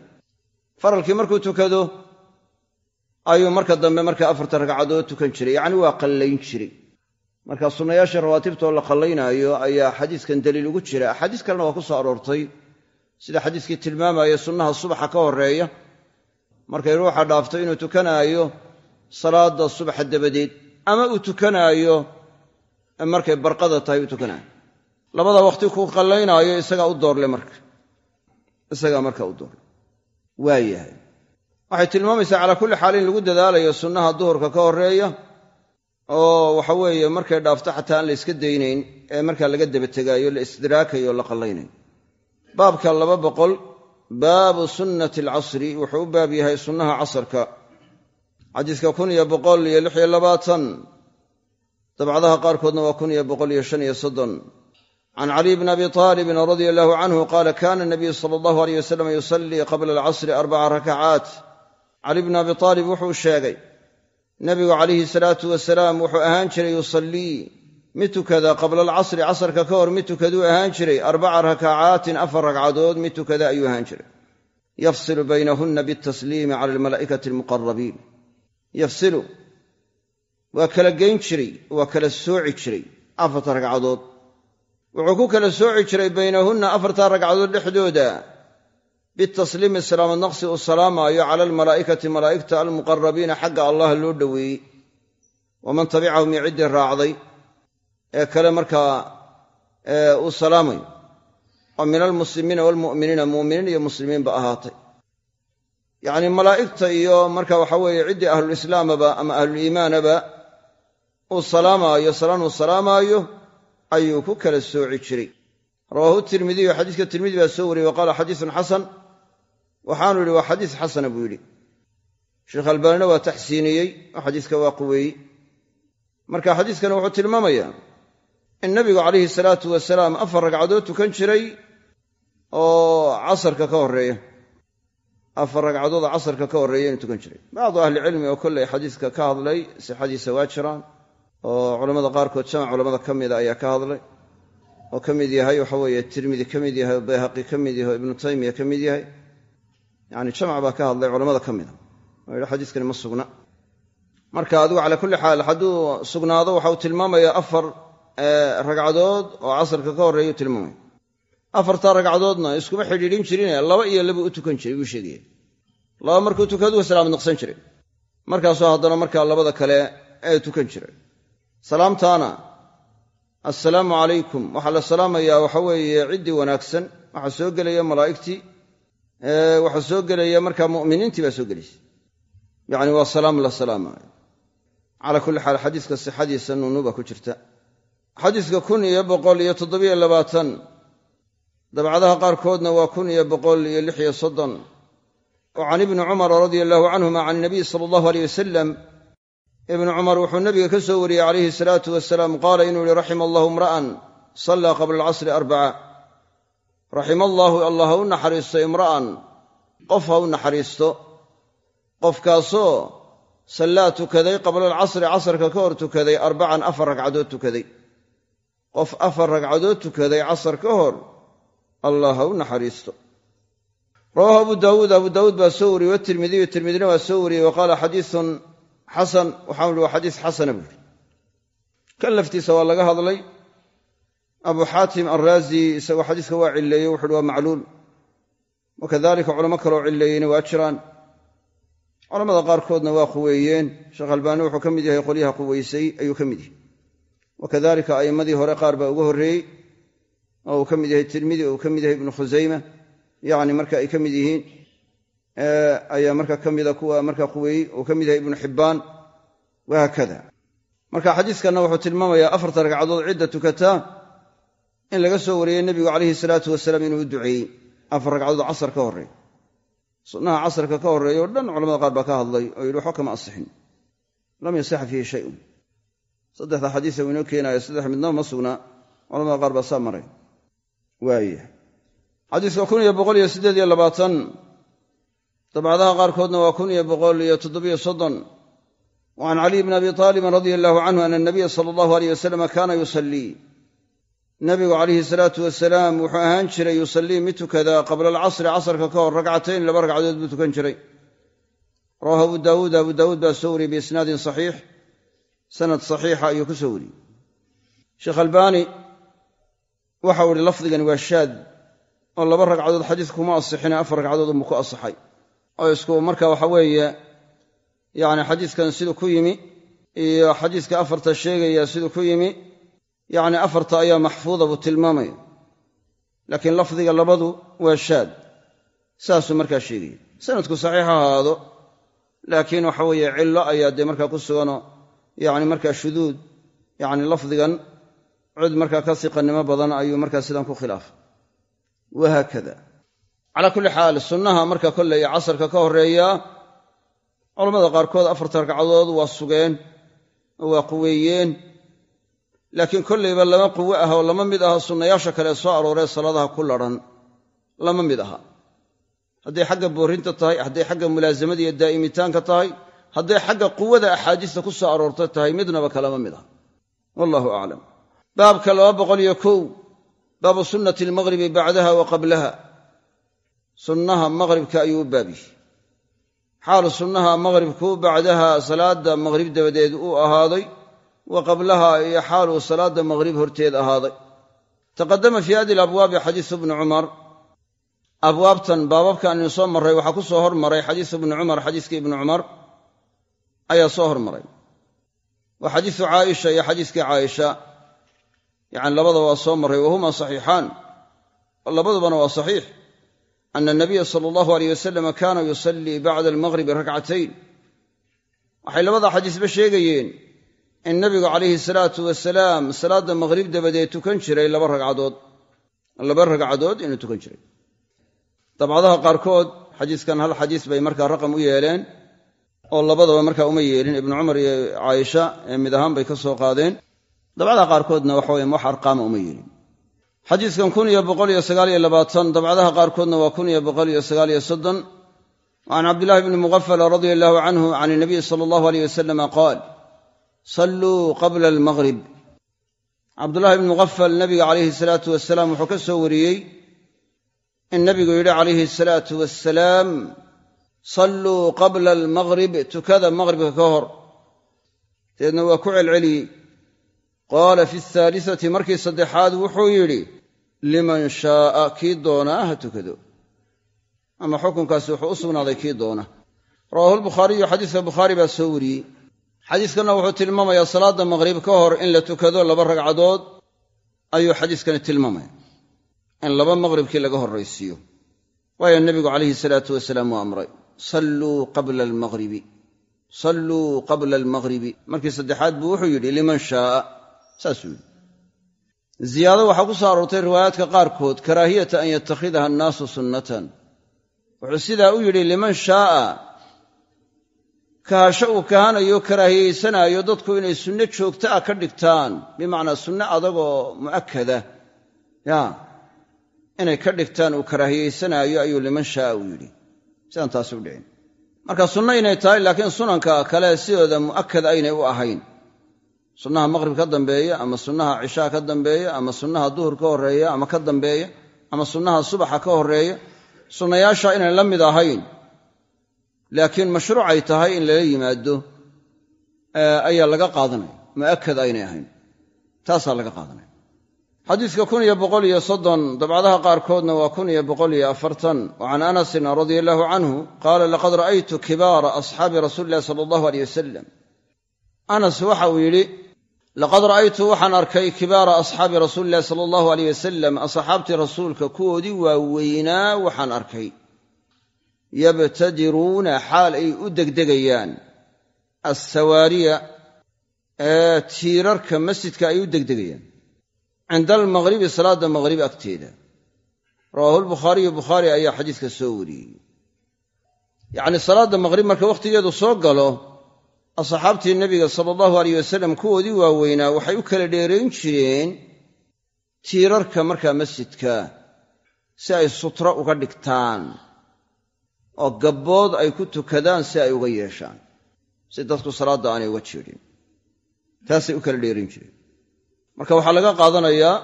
faralkii markuu tukado ayuu marka dambe markaa afarta ragcadood tukan jiray. Yacni waa qallayn jiray. Marka sunnayaashii rawaatibta oo la qallaynaayo ayaa xadiiskan daliil ugu jira. Axaadiis kalena waa ku soo aroortay. Sida xadiiskii tilmaamaya sunnaha subaxa ka horreeya markay ruuxa dhaafto inuu tukanaayo salaada subaxa dabadeed ama uu tukanaayo markay barqada tahay uu tukanaayo. Labada waqti kuu qallaynaayo isagaa u doorle marka. Isagaa marka u doorle. Waa waxay tilmaamaysaa calaa kulli xaal in lagu dadaalayo sunnaha duhurka ka horreeya oo waxa weeye markay dhaafto xataa aan la yska daynayn ee markaa laga daba tegaayo la isdiraakayo o la qallaynayo baabka laba boqol baabu sunnati alcasri wuxuu u baab yahay sunnaha casarka xadiiska kun iyo boqol iyo lix iyo labaatan dabcadaha qaarkoodna waa kun iyo boqol iyo shan iyo soddon. Can caliy bni abi taalibin radia allahu canhu qaala kana nabiyu sala allahu aleyh wasalam yusallii qabla alcasri arbaca rakacaat cali bni abi taalib wuxuu sheegay nebigu calayhi salaatu wasalaam wuxuu ahaan jiray yusallii mid tukada qabla alcasri casarka ka hor mid tukaduu ahaan jiray arbaca rakacaatin afar ragcadood mid tukada ayuu ahaan jiray. Yafsilu baynahunna bitasliimi cala almalaa'ikati almuqarabiin yafsilu. Waa kala geyn jiray waa kala sooci jiray afarta ragcadood. Wuxuu ku kala sooci jiray baynahunna afarta ragcadood dhexdooda. Bitasliimi salaamad naqsi uu salaamaayo cala almalaa'ikati malaa'igta almuqarabiina xagga allah loo dhoweeyey waman tabicahum iyo ciddii raacday ee kale markaa uu salaamayo oo min almuslimiina waalmu'miniina mu'miniin iyo muslimiinba ahaatay yacnii malaa'igta iyo marka waxa weeye ciddii ahlulislaamaba ama ahluliimaanaba uu salaamaayo salaan uu salaamaayo ayuu ku kala sooci jiray. Rawaahu tirmidiyu xadiiska tirmidi baa soo wariyey wa qaala xadiisun xasan. Waxaanu yidhi waa xadiis xasana buu yidhi. Sheekh albaanina waa taxsiiniyey oo xadiiska waa quweeyey. Marka xadiiskani wuxuu tilmaamayaa in nabigu calayhi salaatu wasalaam afar ragcadood tukan jiray oo casarka ka horreeya afar ragcadood casarka ka horreeya inuu tukan jiray. Bacdu ahlicilmi oo kolley xadiiska ka hadlay sixadiisa waa jiraan oo culammada qaarkood jamac culammada ka mida ayaa ka hadlay oo ka mid yahay waxa weeye tirmidi ka mid yahay oo bayhaqi ka mid yahay oo ibnu taymiya ka mid yahay. Yacni jamac baa ka hadlay culammada ka mida oo yidhi xadiiskani ma sugna. Marka adigu calaa kulli xaal hadduu sugnaado waxa uu tilmaamayaa afar ragcadood oo casarka ka horreeyuu tilmaamaya afartaa ragcadoodna iskuma xidhiidhin jirine laba iyo laba u tukan jiray buu sheegaya laba markuu tukaduu salaamad naqsan jiray. Markaasoo haddana markaa labada kale ee tukan jiray. Salaamtaana assalaamu calaykum waxaa la salaamayaa waxa weeye ciddii wanaagsan. Waxaa soo gelaya malaa'igtii waxaa soo gelaya markaa mu'miniintii baa soo gelaysa. Yacni waa salaam la salaamaayo calaa kulli xaal xadiiska sixadiisa nuunuba ku jirta. Xadiiska kun iyo boqol iyo toddobiyo labaatan dabcadaha qaarkoodna waa kun iyo boqol iyo lix iyo soddon. Oo can ibni cumara radia allahu canhuma can inabiy sala allahu aleyh wasalam ibnu cumar wuxuu nabiga ka soo wariyey calayhi salaatu wasalaam qaala inuu yihi raxima allahu imra'an sallaa qabla alcasri arbaca raxima allaahu allah ha u naxariisto imra'an qof ha u naxariisto. Qofkaasoo sallaa tukaday qabla alcasri casarka ka hor tukaday arbacan afar ragcadood tukaday. Qof afar ragcadood tukaday casar ka hor allah ha u naxariisto. Rawaahu abu daawuud abu daawuud baa soo wariyey watirmidiyu tirmidina waa soo wariyey wa qaala xadiisun xasan waxaanu ihi waa xadiis xasana buuri kan laftiisa waa laga hadlay. Abu xaatim alraazi isagoo xadiiska waa cilleeyey wuxu uhi waa macluul. Wa kadalika culamo kaloo cilleeyeyna waa jiraan. Culamada qaarkoodna waa quweeyeen. Sheekh albaani wuxuu ka mid yahay qolyaha quweysay ayuu ka mid yahay. Wa kadalika hore qaar baa uga horreeyey oo uu ka mid yahay tirmidi oo uu ka mid yahay ibnu khusayma yacni marka ay ka mid yihiin ayaa marka ka mida kuwa marka quweeyey uu ka mid yahay ibnu xibbaan wahaakada marka xadiiskanna wuxuu tilmaamayaa afarta ragcadood cidda tukataa in laga soo wariyey nebigu calayhi salaatu wasalaam inuu u duceeyey afar ragcadood casar ka horreey sunnaha casarka ka horreeya dhan culamada qaar baa ka hadlay oo yidhi waxba kama asixin. Lam yasixa fiihi shayun. Saddexda xadiisa uu inoo keenayo saddex midnaba ma sugnaa culamada qaar baa saa maray waaya xadiiska kun iyo boqol iyo siddeed iyo labaatan dabcadaha qaarkoodna waa kun iyo boqol iyo toddobiyo soddon. Wa can caliy bni abi taalibin radia allahu canhu ana anabiya sala allahu aleyh wasalama kaana yusallii nabigu calayhi salaatu wasalaam wuxuu ahaan jiray yusallii mid tukadaa qabla alcasri casarka ka hor ragcatayn laba ragcadood buu tukan jiray. Rawahu abu daawuud abu daawuud baa soo wariyey biisnaadin saxiix waxau ihi lafdigani waa shaad. Oo laba ragcadood xadiiska kuma asixine afar ragcadood unbuu ku asaxay oo isku marka waxa weeye yacni xadiiskan siduu ku yimi iyo xadiiska afarta sheegaya siduu ku yimi yacni afarta ayaa maxfuuda buu tilmaamaya laakiin lafdiga labadu waa shaad. Saasuu markaa sheegaya sanadku saxiix ha ahaado laakiin waxa weeye cillo ayaa dee markaa ku suganoo yacni markaa shuduud yacni lafdigan cid markaa ka siqannimo badan ayuu markaa sidan ku khilaafay wahaakada. Calaa kulli xaal sunnaha marka kolley casarka ka horreeya culammada qaarkood afarta ragcadood waa sugeen oo waa quweeyeen. Laakiin kollayba lama quwe ah oo lama mid aha sunnayaasha kale soo arooree salaadaha ku ladhan lama mid aha. Hadday xagga boorrinta tahay hadday xagga mulaasamada iyo daa'imitaanka tahay hadday xagga quwada axaadiista ku soo aroorta tahay midnaba kalama mid aha wallahu aclam baabka laba boqol iyo kow baabu sunnati almaqhribi bacdaha wa qablaha. Sunnaha maqhribka ayuu u baabiyey. Xaal sunnaha maqhribku bacdaha salaadda maqhrib dabadeed uu ahaaday wa qablaha iyo xaaluu salaadda maqhrib horteed ahaaday. Taqadama fii hadi alabwaabi xadiisu bni cumar. Abwaabtan baababkan aynu soo marray waxaa ku soo hormaray xadiisu ibni cumar xadiiskii ibni cumar ayaa soo hormaray wa xadiisu caaisha iyo xadiiskii caaisha yacni labadaba waa soo marray wahuma saxiixaan. Labadubana waa saxiix. Ana anabiya sala allahu aleyh wasalam kaana yusallii bacda almaqhribi rakcatayn waxay labada xadiisba sheegayeen in nabigu calayhi salaatu wasalaam salaadda maqhrib dabadeed tukan jiray laba ragcadood. Laba ragcadood inuu tukan jiray. Dabcadaha qaarkood xadiiskan hal xadiis bay markaa raqam u yeeleen oo labadaba markaa uma yeelin. Ibnu cumar iyo caaisha ee mid ahaan bay ka soo qaadeen dabcadaha qaarkoodna waxa weye wax arqaama uma yeelin xadiiskan kun iyo dabcadaha qaarkoodna waa kun iyo boqol iyo sagaal iyo soddon. وcan cabdillahi bni mugafal radia allahu canhu can inabiyi sala allahu aleyh wasalama qaal salluu qabla almaqrib cabdullahi bni mugafal nabiga calayhi salaatu wasalaam wuxuu ka soo wariyey in nabigu yidhi calayhi asalaatu wassalaam salluu qabla almaqrib tukada maqribka ka hor. Dabeedna waa ku celceliyey qaala fi ahaalisati markii saddexaad wuxuu yidhi liman shaaa kii doonaa ha tukado. Ama xukunkaasi wuxuu u sugnaaday kii doona rawaahu lbukhaariyu xadiiska bukhaari baa soo wariyey. Xadiiskanna wuxuu tilmaamayaa salaadda maqhrib ka hor in la tukado laba ragcadood ayuu xadiiskani tilmaamaya. In laba maqhribkii laga horraysiiyo. Waayo nebigu calayhi salaatu wasalaam uu amray salluu qabla almaqhribi salluu qabla almaqhribi markii saddexaad buu wuxuu yidhi liman shaaa saasuu yidhi. Ziyaado waxaa ku soo aroortay riwaayaadka qaarkood karaahiyata an yatakhidaha annaasu sunnatan. Wuxuu sidaa u yidhi liman shaaa kahasho uu kahanayo karaahiyeysanaayo dadku inay sunno joogto ah ka dhigtaan bimacnaa sunno adagoo mu'akada ya inay ka dhigtaan uu karaahiyeysanaayo ayuu liman shaaa uu yidhi. Sidaan taasi u dhicin. Marka sunno inay tahay laakiin sunanka kale sidooda mu'akad aynay u ahayn sunnaha maqhrib ka dambeeya ama sunnaha cishaa ka dambeeya ama sunnaha duhur ka horreeya ama ka dambeeya ama sunnaha subaxa ka horreeya sunnayaasha inay la mid ahayn. Laakiin mashruucay tahay in lala yimaado ayaa laga qaadanaya. Mu'akad aynay ahayn. Taasaa laga qaadanaya. Xadiiska kun iyo boqol iyo soddon dabcadaha qaarkoodna waa kun iyo boqol iyo afartan. Wa can anasin radia allahu canhu qaala laqad ra'aytu kibaara asxaabi rasuuli illahi sala allahu aleyh wasalam anas waxa uu yidhi laqad ra'aytu waxaan arkay kibaara asxaabi rasuuli illahi sala allahu aleyh wasalam asxaabtii rasuulka kuwoodii waaweynaa waxaan arkay. Yabtadiruuna xaal ay u degdegayaan. Assawaariya ee tiirarka masjidka ay u degdegayaan. Cinda almaqhribi salaadda maqhrib agteeda. Rawaahu lbukhaariyu bukhaari ayaa xadiiska soo wariyey. Yacnii salaadda maqhrib marka wakhtigeedu soo galo asxaabtii nebiga sala allahu aleyh wasalam kuwoodii waaweynaa waxay u kala dheerayn jireen tiirarka markaa masjidka si ay sutro uga dhigtaan oo gabbood ay ku tukadaan si ay uga yeeshaan. Si dadku salaadda aanay uga jeedhin taasay u kala dheerayn jireen. Marka waxaa laga qaadanayaa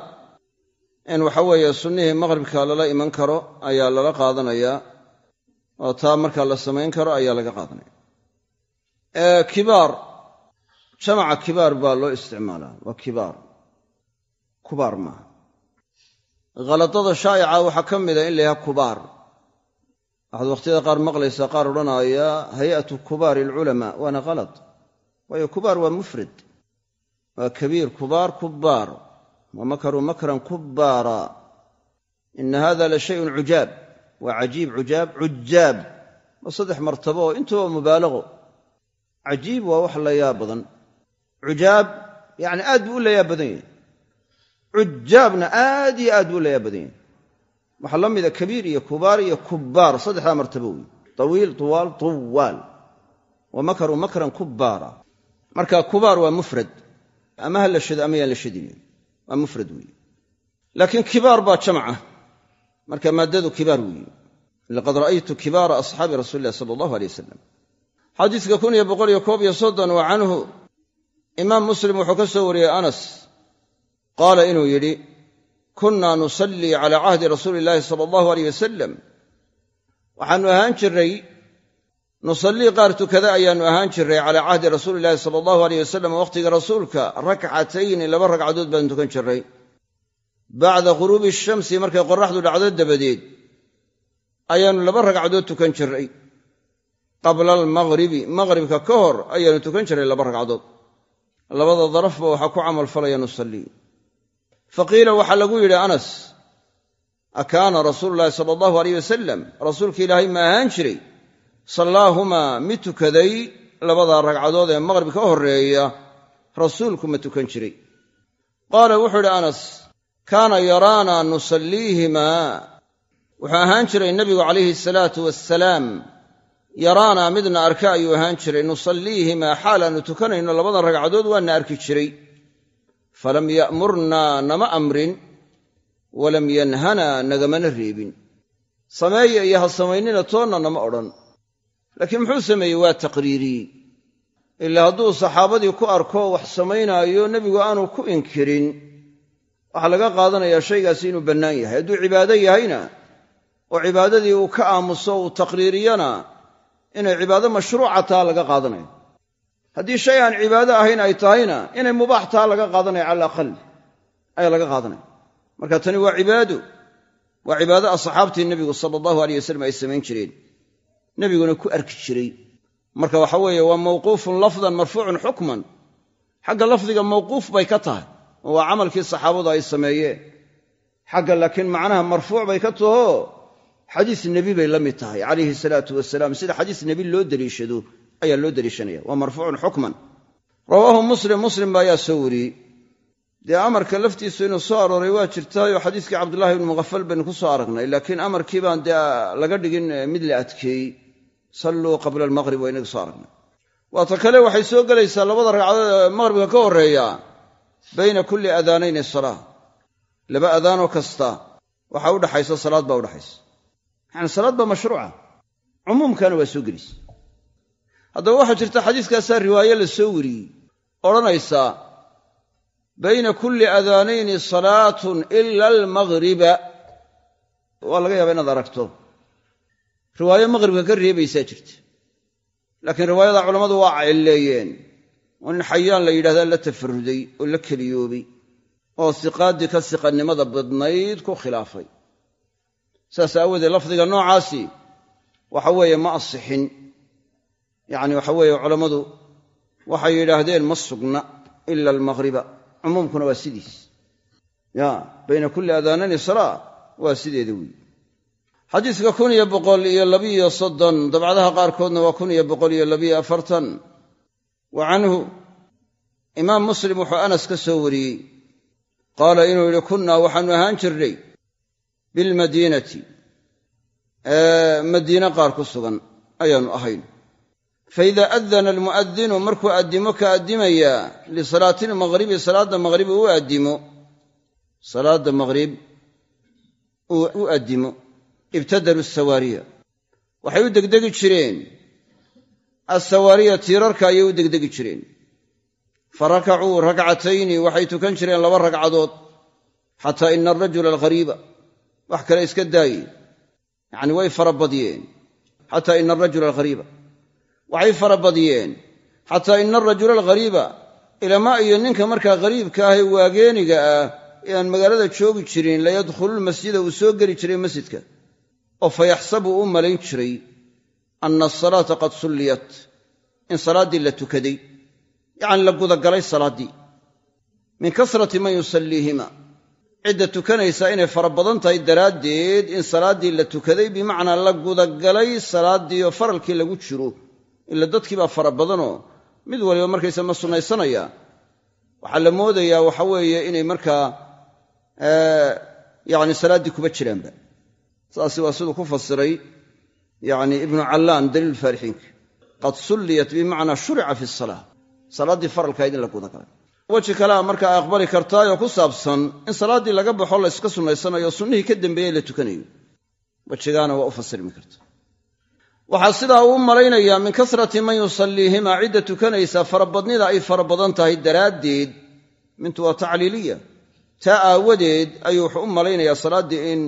in waxa weeye sunnihii maqhribka lala iman karo ayaa lala qaadanayaa oo taa markaa la samayn karo ayaa laga qaadanaya kibaar. Jamaca kibaar baa loo isticmaalaa. Waa kibaar. Kubaar maaha khaladada shaa'ica waxaa ka mida in la yidhaha kubaar. Waxaad wakhtiyada qaar maqlaysaa qaar odhanaya hay'atu kubaari alculamaa waana khalad waayo kubaar waa mufrad waa kabiir kubaar kubbaar. Wa makaruu makran kubbaara. Ina hada la shayun cujaab waa cajiib cujaab cujaab waa saddex martabo oo intuba mubaalago cajiib waa wax la yaab badan. Cujaab yacni aad buu u la yaab badan yahay. Cujaabna aad iyo aad buu la yaab badan yahay. Waxaa la mida kabiir iyo kubaar iyo kubbaar saddexdaa martabo wey tawiil tuwaal tuwaal. Wa makaruu makran kubbaara. Marka kubaar waa mufrad. Ama ha la shado ama yaan la shadin waa mufrad weeye laakiin kibaar baa jamca. Marka maaddadu kibaar weeye laqad ra'aytu kibaara asxaabi rasuli illahi sala allahu aleyh wasalam xadiiska kun iyo boqol iyo koob iyo soddon wa canhu imaam muslim wuxuu ka soo wariyey anas. Qaala inuu yidhi kunna nusallii calaa cahdi rasuuli illaahi sala allahu aleyh wasalam waxaannu ahaan jirray nusallii qaar tukada ayaannu ahaan jirray calaa cahdi rasuuli illaahi sala allahu aleyh wasalam wakhtiga rasuulka rakcatayni laba ragcadood baanu tukan jirray. Bacda ghuruubi shamsi markay qorraxdu dhacdo dabadeed ayaannu laba ragcadood tukan jirray qabla almaqhribi maqhribka ka hor ayaannu tukan jirray laba ragcadood. Labada darafba waxaa ku camalfalaya nusallii faqiila waxaa lagu yidhi anas akaana rasuulu llaahi sala allahu aleyh wasalam rasuulka ilaahay ma ahaan jiray. Sallaahumaa mid tukaday labadaa ragcadood ee maqhrib ka horreeya rasuulku ma tukan jiray. Qaala wuxuu idhi anas kaana yaraana nusalliihimaa wuxuu ahaan jiray nebigu calayhi salaatu wasalaam yaraanaa midna arka ayuu ahaan jiray. Nusalliihimaa xaalaannu tukanayno labada ragcadood waana arki jiray. Falam ya'murnaa nama amrin walam yanhanaa nagamana reebin. Sameeya iyo ha samaynina toonna nama odhan. Laakiin muxuu sameeyey? Waa taqriiriyey ilaa hadduu saxaabadii ku arko wax samaynaayo nebigu aanu ku inkirin. Waxaa laga qaadanayaa shaygaasi inuu bannaan yahay. Hadduu cibaado yahayna oo cibaadadii uu ka aamuso uu taqriiriyana inay cibaado mashruuca taha laga qaadanayo haddii shay aan cibaado ahayn ay tahayna inay mubaax taha laga qaadanaya cala alaqal ayaa laga qaadanaya. Marka tani waa cibaado. Waa cibaado asxaabtii nebigu sala allahu aleyh wasalam ay samayn jireen. Nebiguna ku arki jiray. Marka waxa weeye waa mawquufun lafdan marfuucun xukman. Xagga lafdiga mawquuf bay ka tahay. Oo waa camalkii saxaabadu ay sameeyeen. Xagga laakiin macnaha marfuuc bay ka taho xadiis nebi bay la mid tahay calayhi salaatu wasalaam sida xadiis nebi loo deliishado ayaa loo deliishanaya waa marfuucun xukman. Rawaahu muslim. Muslim ba ayaa soo wariyey. Dee amarka laftiisu inuu soo arooray waa jirtaayoo xadiiskii cabdullaahi ibnu mughafal baynu ku soo aragnay laakiin amarkii baan dee laga dhigin mid la adkeeyey. Salluu qabla almaqrib waa inaga soo aragnay. Waata kale waxay soo gelaysaa labada ragcadood ee maqhribka ka horreeya bayna kulli adaanayni salaa laba adaanoo kasta waxaa udhaxaysa salaad baa udhaxaysa yani salaad baa mashruuca. Cumuumkana waa soo gelaysa haddaba waxaa jirta xadiiskaasaa riwaaye la soo wariyey. Odhanaysaa bayna kulli adaanayni salaatun ila almaqhriba waa laga yaaba inaad aragto. Riwaayo maqhribka ka reebaysaa jirta. Laakiin riwaayada culammadu waa cilleeyeen. Oo nin xayaan la yidhahdaa la tafaruday oo la keliyoobay oo siqaaddii ka siqannimada badnayd ku khilaafay saas aawoodee lafdiga noocaasi waxa weeye ma asixin. Yacni waxa weeye culammadu waxay yidhaahdeen ma sugna ila almaqhriba cumuumkuna waa sidiis. Ya bayna kulli adaanani salaa waa sideeda weyi xadiiska kun iyo boqol iyo labiyo soddon dabcadaha qaarkoodna waa kun iyo boqol iyo labiyo afartan. Wa canhu imaam muslim wuxuu anas ka soo wariyey. Qaala inuu yidhi kunnaa waxaannu ahaan jirnay bilmadiinati madiine qaar ku sugan ayaannu ahayn faida adana almu'adinu markuu addimo ka addimayaa lisalaati lmaqhribi salaadda maqhrib uu addimo salaadda maqhrib u addimo ibtadaru asawaariya waxay u degdegi jireen assawaariya tiirarka ayay u degdegi jireen fa rakacuu rakcatayni waxay tukan jireen laba ragcadood xataa ina arajula alghariiba wax kale iska daaye. Yacni way farabadiyeen xataa ina arajula alghariiba. Waxay farabadiyeen xataa ina arajula alghariiba ilamaa iyo ninka markaa ghariibka ah ee waageeniga ah ee aan magaalada joogi jirin layadkhululmasjida uu soo geli jiray masjidka. Oo fa yaxsabu u malayn jiray anna asalaata qad sulliyat. In salaaddii la tukaday. Yacni la gudagalay salaaddii. Min kasrati man yusalliihima cidda tukanaysa inay fara badan tahay daraaddeed in salaaddii la tukaday bimacnaa la gudagalay salaaddiioo faralkii lagu jiro ila dadkii baa fara badanoo mid waliba markaysa ma sunnaysanaya waxaa la moodayaa waxa weeye inay markaa yacni salaaddii kuba jiraanba. Saasi waa siduu ku fasiray yacni ibnu callaan daliil faarixiinka. Qad sulliyat bimacnaa shurica fi salaa salaaddii faralkahayd in la gudagalay weji kalea markaa aqbali kartaayoo ku saabsan in salaaddii laga baxo la yska sunnaysanayo sunnihii ka dambeeyey la tukanayo. Wejigaana waa u fasirmi karta. Waxaa sidaa uu malaynayaa min kasrati man yusalliihimaa cidda tukanaysa farabadnida ay fara badan tahay daraaddeed mintu waa tacliiliya. Taa aawadeed ayuu wuxuu u malaynayaa salaaddii in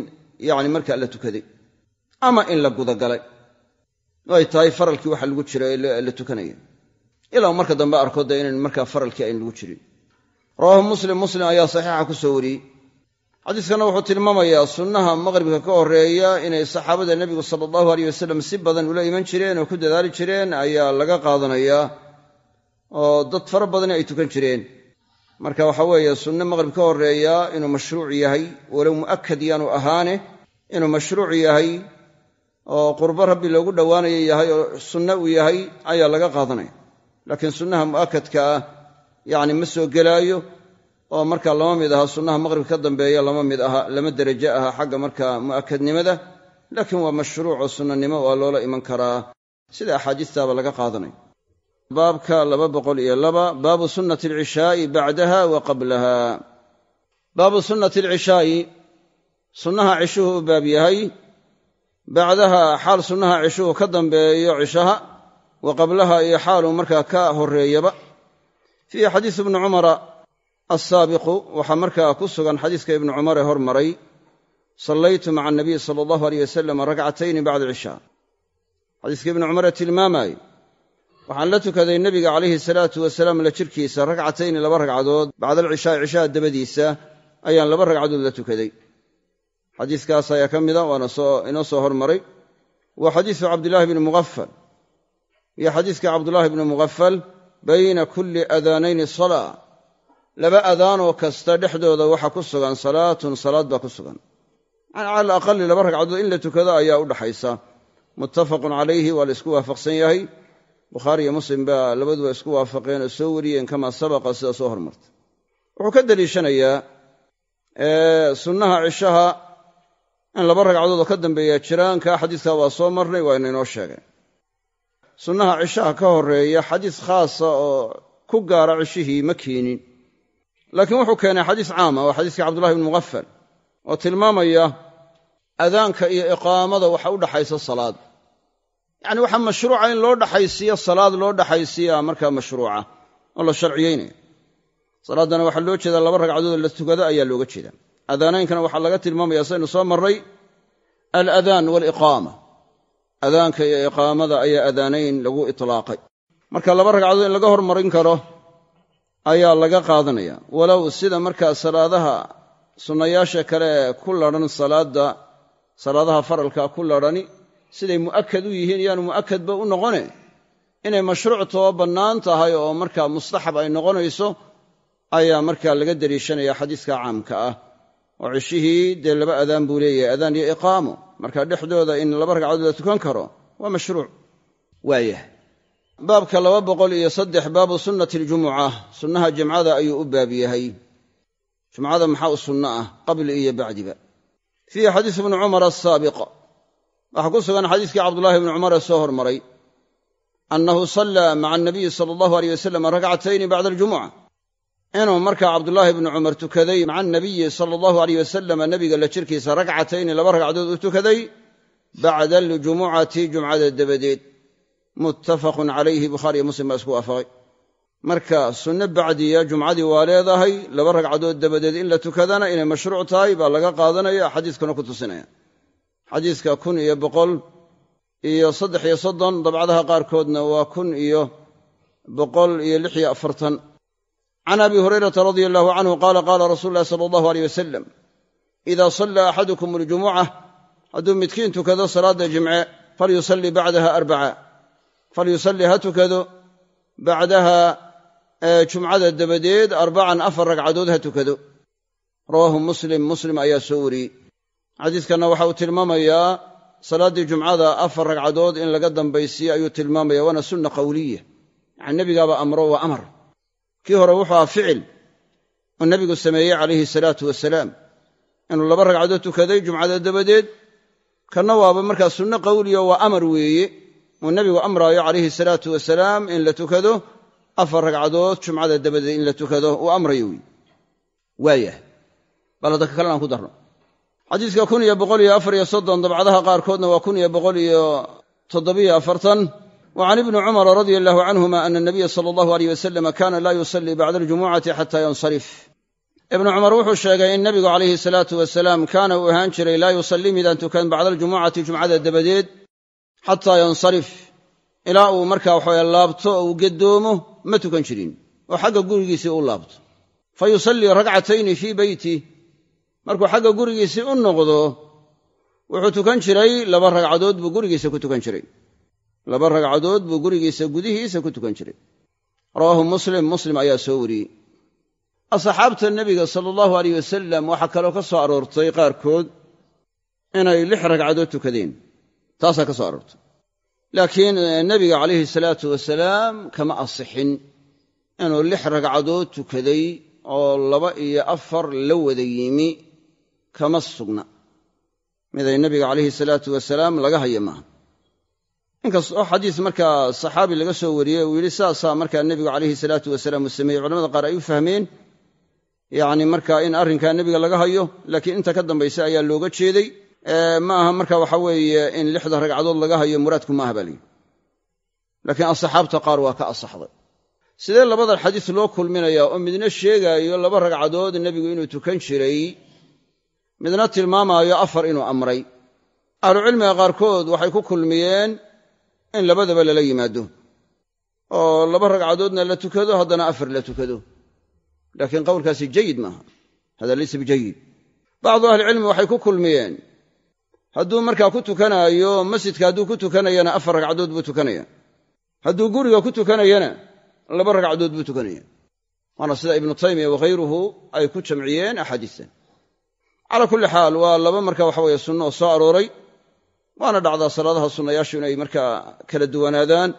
yacni markaa la tukaday ama in la gudagalay. Ay tahay faralkii waxa lagu jira la tukanaya. Ilaa marka dambe arko dee inan markaa faralkii ayn lagu jirin rawaahu muslim muslim ayaa saxiixa ku soo wariyey. Xadiiskana wuxuu tilmaamayaa sunnaha maqhribka ka horreeya inay saxaabada nebigu sala allahu aleyh wasalam si badan ula iman jireen oo ku dadaali jireen ayaa laga qaadanayaa oo dad fara badani ay tukan jireen. Marka waxa weeye sunne maqhrib ka horreeya inuu mashruuc yahay walow mu'akad yaanu ahaane inuu mashruuc yahay oo qurbo rabbi loogu dhowaanayo yahay oo sunne uu yahay ayaa laga qaadanaya. Laakiin sunnaha mu'akadka ah yacni ma soo gelaayo oo markaa lama mid aha sunnaha maqhrib ka dambeeya lama mid aha lama derajo aha xagga markaa mu'akadnimada laakiin waa mashruuc oo sunnanimo waa loola iman karaa. Sida axaadiistaaba laga qaadanaya baabka laba boqol iyo laba baabu sunnati alcishaa'i bacdaha wa qablaha. Baabu sunnati alcishaa'i sunnaha cishuhu u baab yahay bacdaha xaal sunnaha cishuhu ka dambeeyo cishaha wa qablaha iyo xaaluu markaa ka horeeyaba fiihi xadiisu ibni cumara assaabiqu waxaa markaa ku sugan xadiiska ibnu cumar ee hormaray sallaytu maca anabiy sala allahu aleyh wasalam rakcatayni bacda cishaa. Xadiiska ibnu cumar ee tilmaamaayey waxaan la tukaday nebiga calayhi salaatu wasalaam la jirkiisa ragcatayni laba ragcadood bacda alcishaai cishaha dabadiisa ayaan laba ragcadood la tukaday. Xadiiskaas ayaa ka mida waana inoo soo hormaray. Wa xadiisu cabdillaahi bni mughafal iyo xadiiska cabdullaahi bni mughafal bayna kulli adaanayni salaa. Laba adaanoo kasta dhexdooda waxa ku sugan salaatun salaad baa ku sugan. Yani cala alaqali laba ragcadood in la tukado ayaa u dhaxaysa. Muttafaqun calayhi waa la isku waafaqsan yahay. Bukhaari iyo muslim baa labaduba isku waafaqeen oo soo wariyeen kamaa sabaqa sida soo hormarta wuxuu ka daliishanayaa sunnaha cishaha in laba ragcadood oo ka dambeeya jiraan kaa xadiiskaa waa soo marnay waa inaynoo sheegeen sunnaha cishaha ka horreeya xadiis khaasa oo ku gaara cishihii ma keenin. Laakiin wuxuu keenay xadiis caama waa xadiiskii cabdullahi bni mughafal oo tilmaamaya adaanka iyo iqaamada waxa u dhaxaysa salaad. Yacni waxaa mashruuca in loo dhaxaysiiyo salaad loo dhaxaysiiyaa markaa mashruuca oo la sharciyeynaya salaaddana waxaa loo jeedaa laba ragcadood la tukado ayaa looga jeeda adaanaynkana waxaa laga tilmaamaya saynu soo marray aladaan waaliqaama adaanka iyo iqaamada ayaa adaanayn lagu itlaaqay. Marka laba ragcadood in laga hormarin karo ayaa laga qaadanaya. Walow sida markaa salaadaha sunnayaasha kale ku ladhan salaadda salaadaha faralka ku ladhani siday mu'akad u yihiin iyaanu mu'akadba u noqone? Inay mashruuc too bannaan tahay oo markaa mustaxab ay noqonayso ayaa markaa laga deliishanaya xadiiska caamka ah. Oo cishihii dee laba adaan buu leeyahay adaan iyo iqaamo marka dhexdooda in laba ragcadood la tukan karo waa mashruuc. Waayah baabka laba boqol iyo saddex baabu sunnati aljumuca sunnaha jimcada ayuu u baab yahay. Jumcada maxaa u sunno ah qabli iyo bacdiba. Fiihi xadiisu ibni cumar asaabiq waxaa ku sugan xadiiskii cabdullaahi ibni cumar ee soo hormaray annahu sallaa maca anabiyi sala allahu aleyh wasalam rakcatayni bacda aljumuca inuu markaa cabdullaahi bni cumar tukaday maca anabiyi sala allahu aleyh wasalam nebiga la jirkiisa rakcatayni laba ragcadood u tukaday bacda aljumucati jumcada dabadeed. Muttafaqun calayhi bukhaariyo muslim baa isku waafaqay. Marka sunno bacdiya jumcadii waa leedahay laba ragcadood dabadeed in la tukadana inay mashruuc tahay baa laga qaadanaya xadiiskuna ku tusinaya. Xadiiska kun iyo boqol iyo saddex iyo soddon dabcadaha qaarkoodna waa kun iyo boqol iyo lix iyo afartan can abi hurayrata radia allahu canhu qaala qaala rasuulu ulahi sala allahu aleyh wasalam idaa sallaa axadukum aljumuca hadduu midkiin tukado salaadda jimce falyusallii bacdaha arbaca falyusallii ha tukado bacdaha jumcada dabadeed arbacan afar ragcadood ha tukado rawaahu muslim muslim ayaa soo wariyey xadiiskanna waxa uu tilmaamayaa salaaddii jumcada afar ragcadood in laga dambaysiiye ayuu tilmaamaya waana sunna qawliya yacani nebigaaba amro waa amar kii hore wuxuu ahaa ficil uu nebigu sameeyey calayhi salaatu wasalaam. Inuu laba ragcadood tukaday jumcada dabadeed kanna waaba markaa sunno qawliya waa amar weeye. Uu nebigu amraayo calayhi salaatu wasalaam in la tukado afar ragcadood jumcada dabadeed in la tukado uu amrayo wey waayah bal hadda ka kalena aan ku darno. Xadiiska kun iyo boqol iyo afar iyo soddon dabcadaha qaarkoodna waa kun iyo boqol iyo toddobiyo afartan can ibni cumara radia allahu canhuma ana anabiya sala allahu aleyh wasalam kana laa yusallii bacda aljumucati xataa yansarif ibnu cumar wuxuu sheegay in nebigu calayhi salaatu wasalaam kaana uu ahaan jiray laa yusallii midaan tukan bacda aljumucati jumcada dabadeed xataa yansarif ilaa uu markaa waxaweye laabto oo uu gedoomo ma tukan jirin oo xagga gurigiisii u laabto fa yusallii rakcatayni fii beyti markuu xagga gurigiisii u noqdo wuxuu tukan jiray laba ragcadood buu gurigiisa ku tukan jiray laba ragcadood buu gurigiisa gudihiisa ku tukan jiray. Rawaahu muslim muslim ayaa soo wariyey. Asxaabta nebiga sala allahu aleyh wasalam waxaa kaloo ka soo aroortay qaarkood inay lix ragcadood tukadeen. Taasaa ka soo aroortay. Laakiin nebiga calayhi salaatu wasalaam kama asixin inuu lix ragcadood tukaday oo laba iyo afar la wada yimi kama sugna. Miday nebiga calayhi salaatu wasalaam laga haya maaha inkastoo xadiis markaa saxaabi laga soo wariyey uu yidhi saasaa markaa nebigu calayhi salaatu wasalaam uu sameeyey. Culamada qaar ay u fahmeen yacni markaa in arrinkaa nebiga laga hayo laakiin inta ka dambaysa ayaa looga jeeday. Ma aha marka waxa weeye in lixda ragcadood laga hayo muraadku maaha baa layidhi laakiin asxaabta qaar waa ka asaxday. Sidee labadan xadiis loo kulminayaa oo midna sheegaayo laba ragcadood nebigu inuu tukan jiray midna tilmaamaayo afar inuu amray? Ahlucilmiga qaarkood waxay ku kulmiyeen in labadaba lala yimaado. Oo laba ragcadoodna la tukado haddana afar la tukado. Laakiin qowlkaasi jayid maaha. Hada laysa bijayid. Bacdu ahlicilmi waxay ku kulmiyeen hadduu markaa ku tukanaayo masjidka hadduu ku tukanayana afar ragcadood buu tukanaya. Hadduu guriga ku tukanayana laba ragcadood buu tukanaya. Waana sida ibnu taymiya wakhayruhu ay ku jamciyeen axaadiistan. Calaa kulli xaal waa laba marka waxa weye sunno oo soo arooray waana dhacdaa salaadaha sunnayaashu inay markaa kala duwanaadaan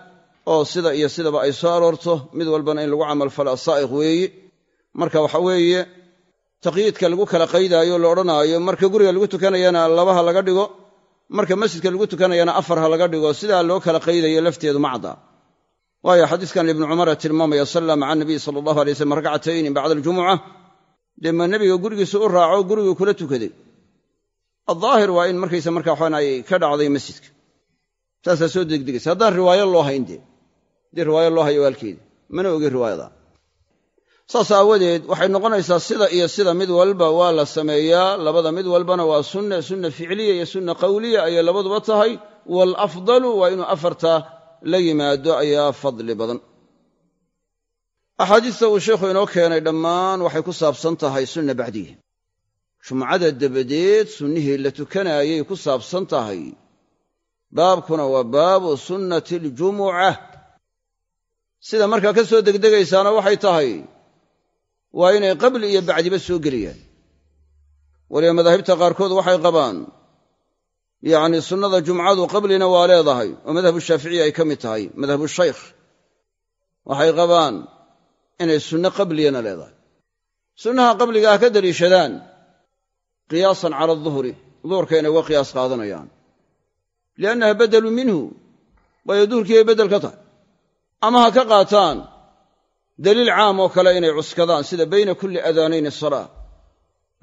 oo sida iyo sidaba ay soo aroorto mid walbana in lagu camalfala saa'iq weeye marka waxa weeye taqyiidka lagu kala qaydaayo la odhanaayo marka guriga lagu tukanayana laba ha laga dhigo marka masjidka lagu tukanayana afar ha laga dhigo sidaa loo kala qaydayo lafteedu ma caddaa waayo xadiiskan ibnu cumara tilmaamaya salla maca nabiy sala allahu alay slam rakcatayni bacda aljumuca dee ma nebiga gurigiisa u raaco guriguu kula tukaday addaahir waa in markaysa marka waxaan ay ka dhacday masjidka. Saasaa soo degdegaysa haddaan riwaayo loo hayn dee. Haddii riwaayo loo hayo waalkeeda mana ogi riwaayada. Saas aawadeed waxay noqonaysaa sida iyo sida mid walba waa la sameeyaa labada mid walbana waa sunne sunna ficliya iyo sunna qawliya ayay labaduba tahay. Waalafdalu waa inuu afarta la yimaado ayaa fadli badan. Axaadiista uu sheikhu inoo keenay dhammaan waxay ku saabsan tahay sunna bacdiya jumcada dabadeed sunnihii la tukanaayay ku saabsan tahay. Baabkuna waa baabu sunnati aljumuca. Sida markaa ka soo degdegaysaana waxay tahay waa inay qabli iyo bacdiba soo gelayaan waliba madaahibta qaarkood waxay qabaan yacni sunnada jumcadu qablina waa leedahay oo madhabu shaaficiya ay ka mid tahay madhabu shaykh. Waxay qabaan inay sunno qabliyana leedahay. Sunnaha qabliga ah ka daliishadaan qiyaasan cala aduhri duhurka inay uga qiyaas qaadanayaan. Liannaha badelu minhu waayo duhurkii bay beddel ka tahay. Ama ha ka qaataan daliil caam oo kale inay cuskadaan sida bayna kulli adaanayni salaa.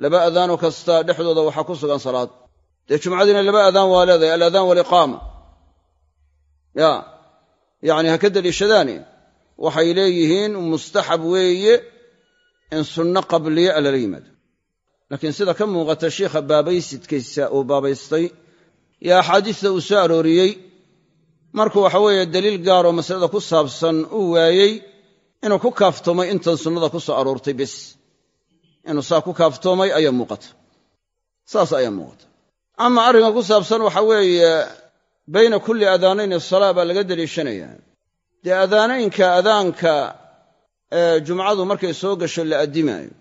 Laba adaanoo kasta dhexdooda waxaa ku sugan salaad. Dee jumcadiina laba adaan waa leedahay aladaan waaliqaama ya yacni ha ka daliishadaane waxay leeyihiin mustaxab weeye in sunno qabliya a lala yimaado laakiin sida ka muuqata shiikha baabaysidkiisa uu baabaystay iyo axaadiista uu soo arooriyey markuu waxa weeye daliil gaaroo masalada ku saabsan uu waayey inuu ku kaaftoomay intan sunnada ku soo aroortay bes. Inuu saa ku kaaftoomay ayaa muuqata. Saas ayaa muuqata. Ama arrinka ku saabsan waxa weeye bayna kulli adaanayn salaa baa laga daliishanayaa. Dee adaanaynka adaanka ee jumcadu markay soo gasho la addimaayo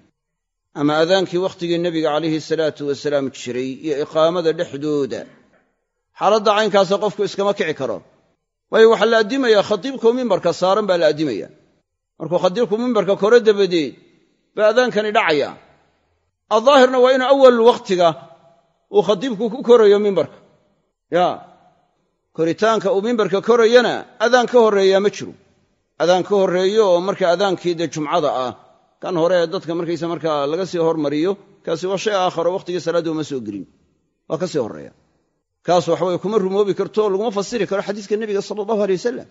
ama adaankii wakhtigii nebiga calayhi salaatu wasalaam jiray iyo iqaamada dhexdooda. Xaaladda caynkaasa qofku iskama kici karo. Waayo waxaa la addimayaa khatiibkuu mimbarka saaran baa la addimaya markuu khatiibku mimbarka kore dabadeed baa adaankani dhacaya. Addaahirna waa inuu awal wakhtiga uu khatiibku ku korayo mimbarka ya koritaanka uu mimbarka korayana adaan ka horreeyaa ma jiro. Adaan ka horreeyo oo marka adaankii jumcada ah kan hore ee dadka markaysa markaa laga sii hormariyo kaasi waa shay aakharo wakhtigii salaaddu uma soo gelin. Waa ka sii horreeya. Kaas waxaweye kuma rumoobi karto laguma fasiri karo xadiiska nebiga sala allahu aley wasalam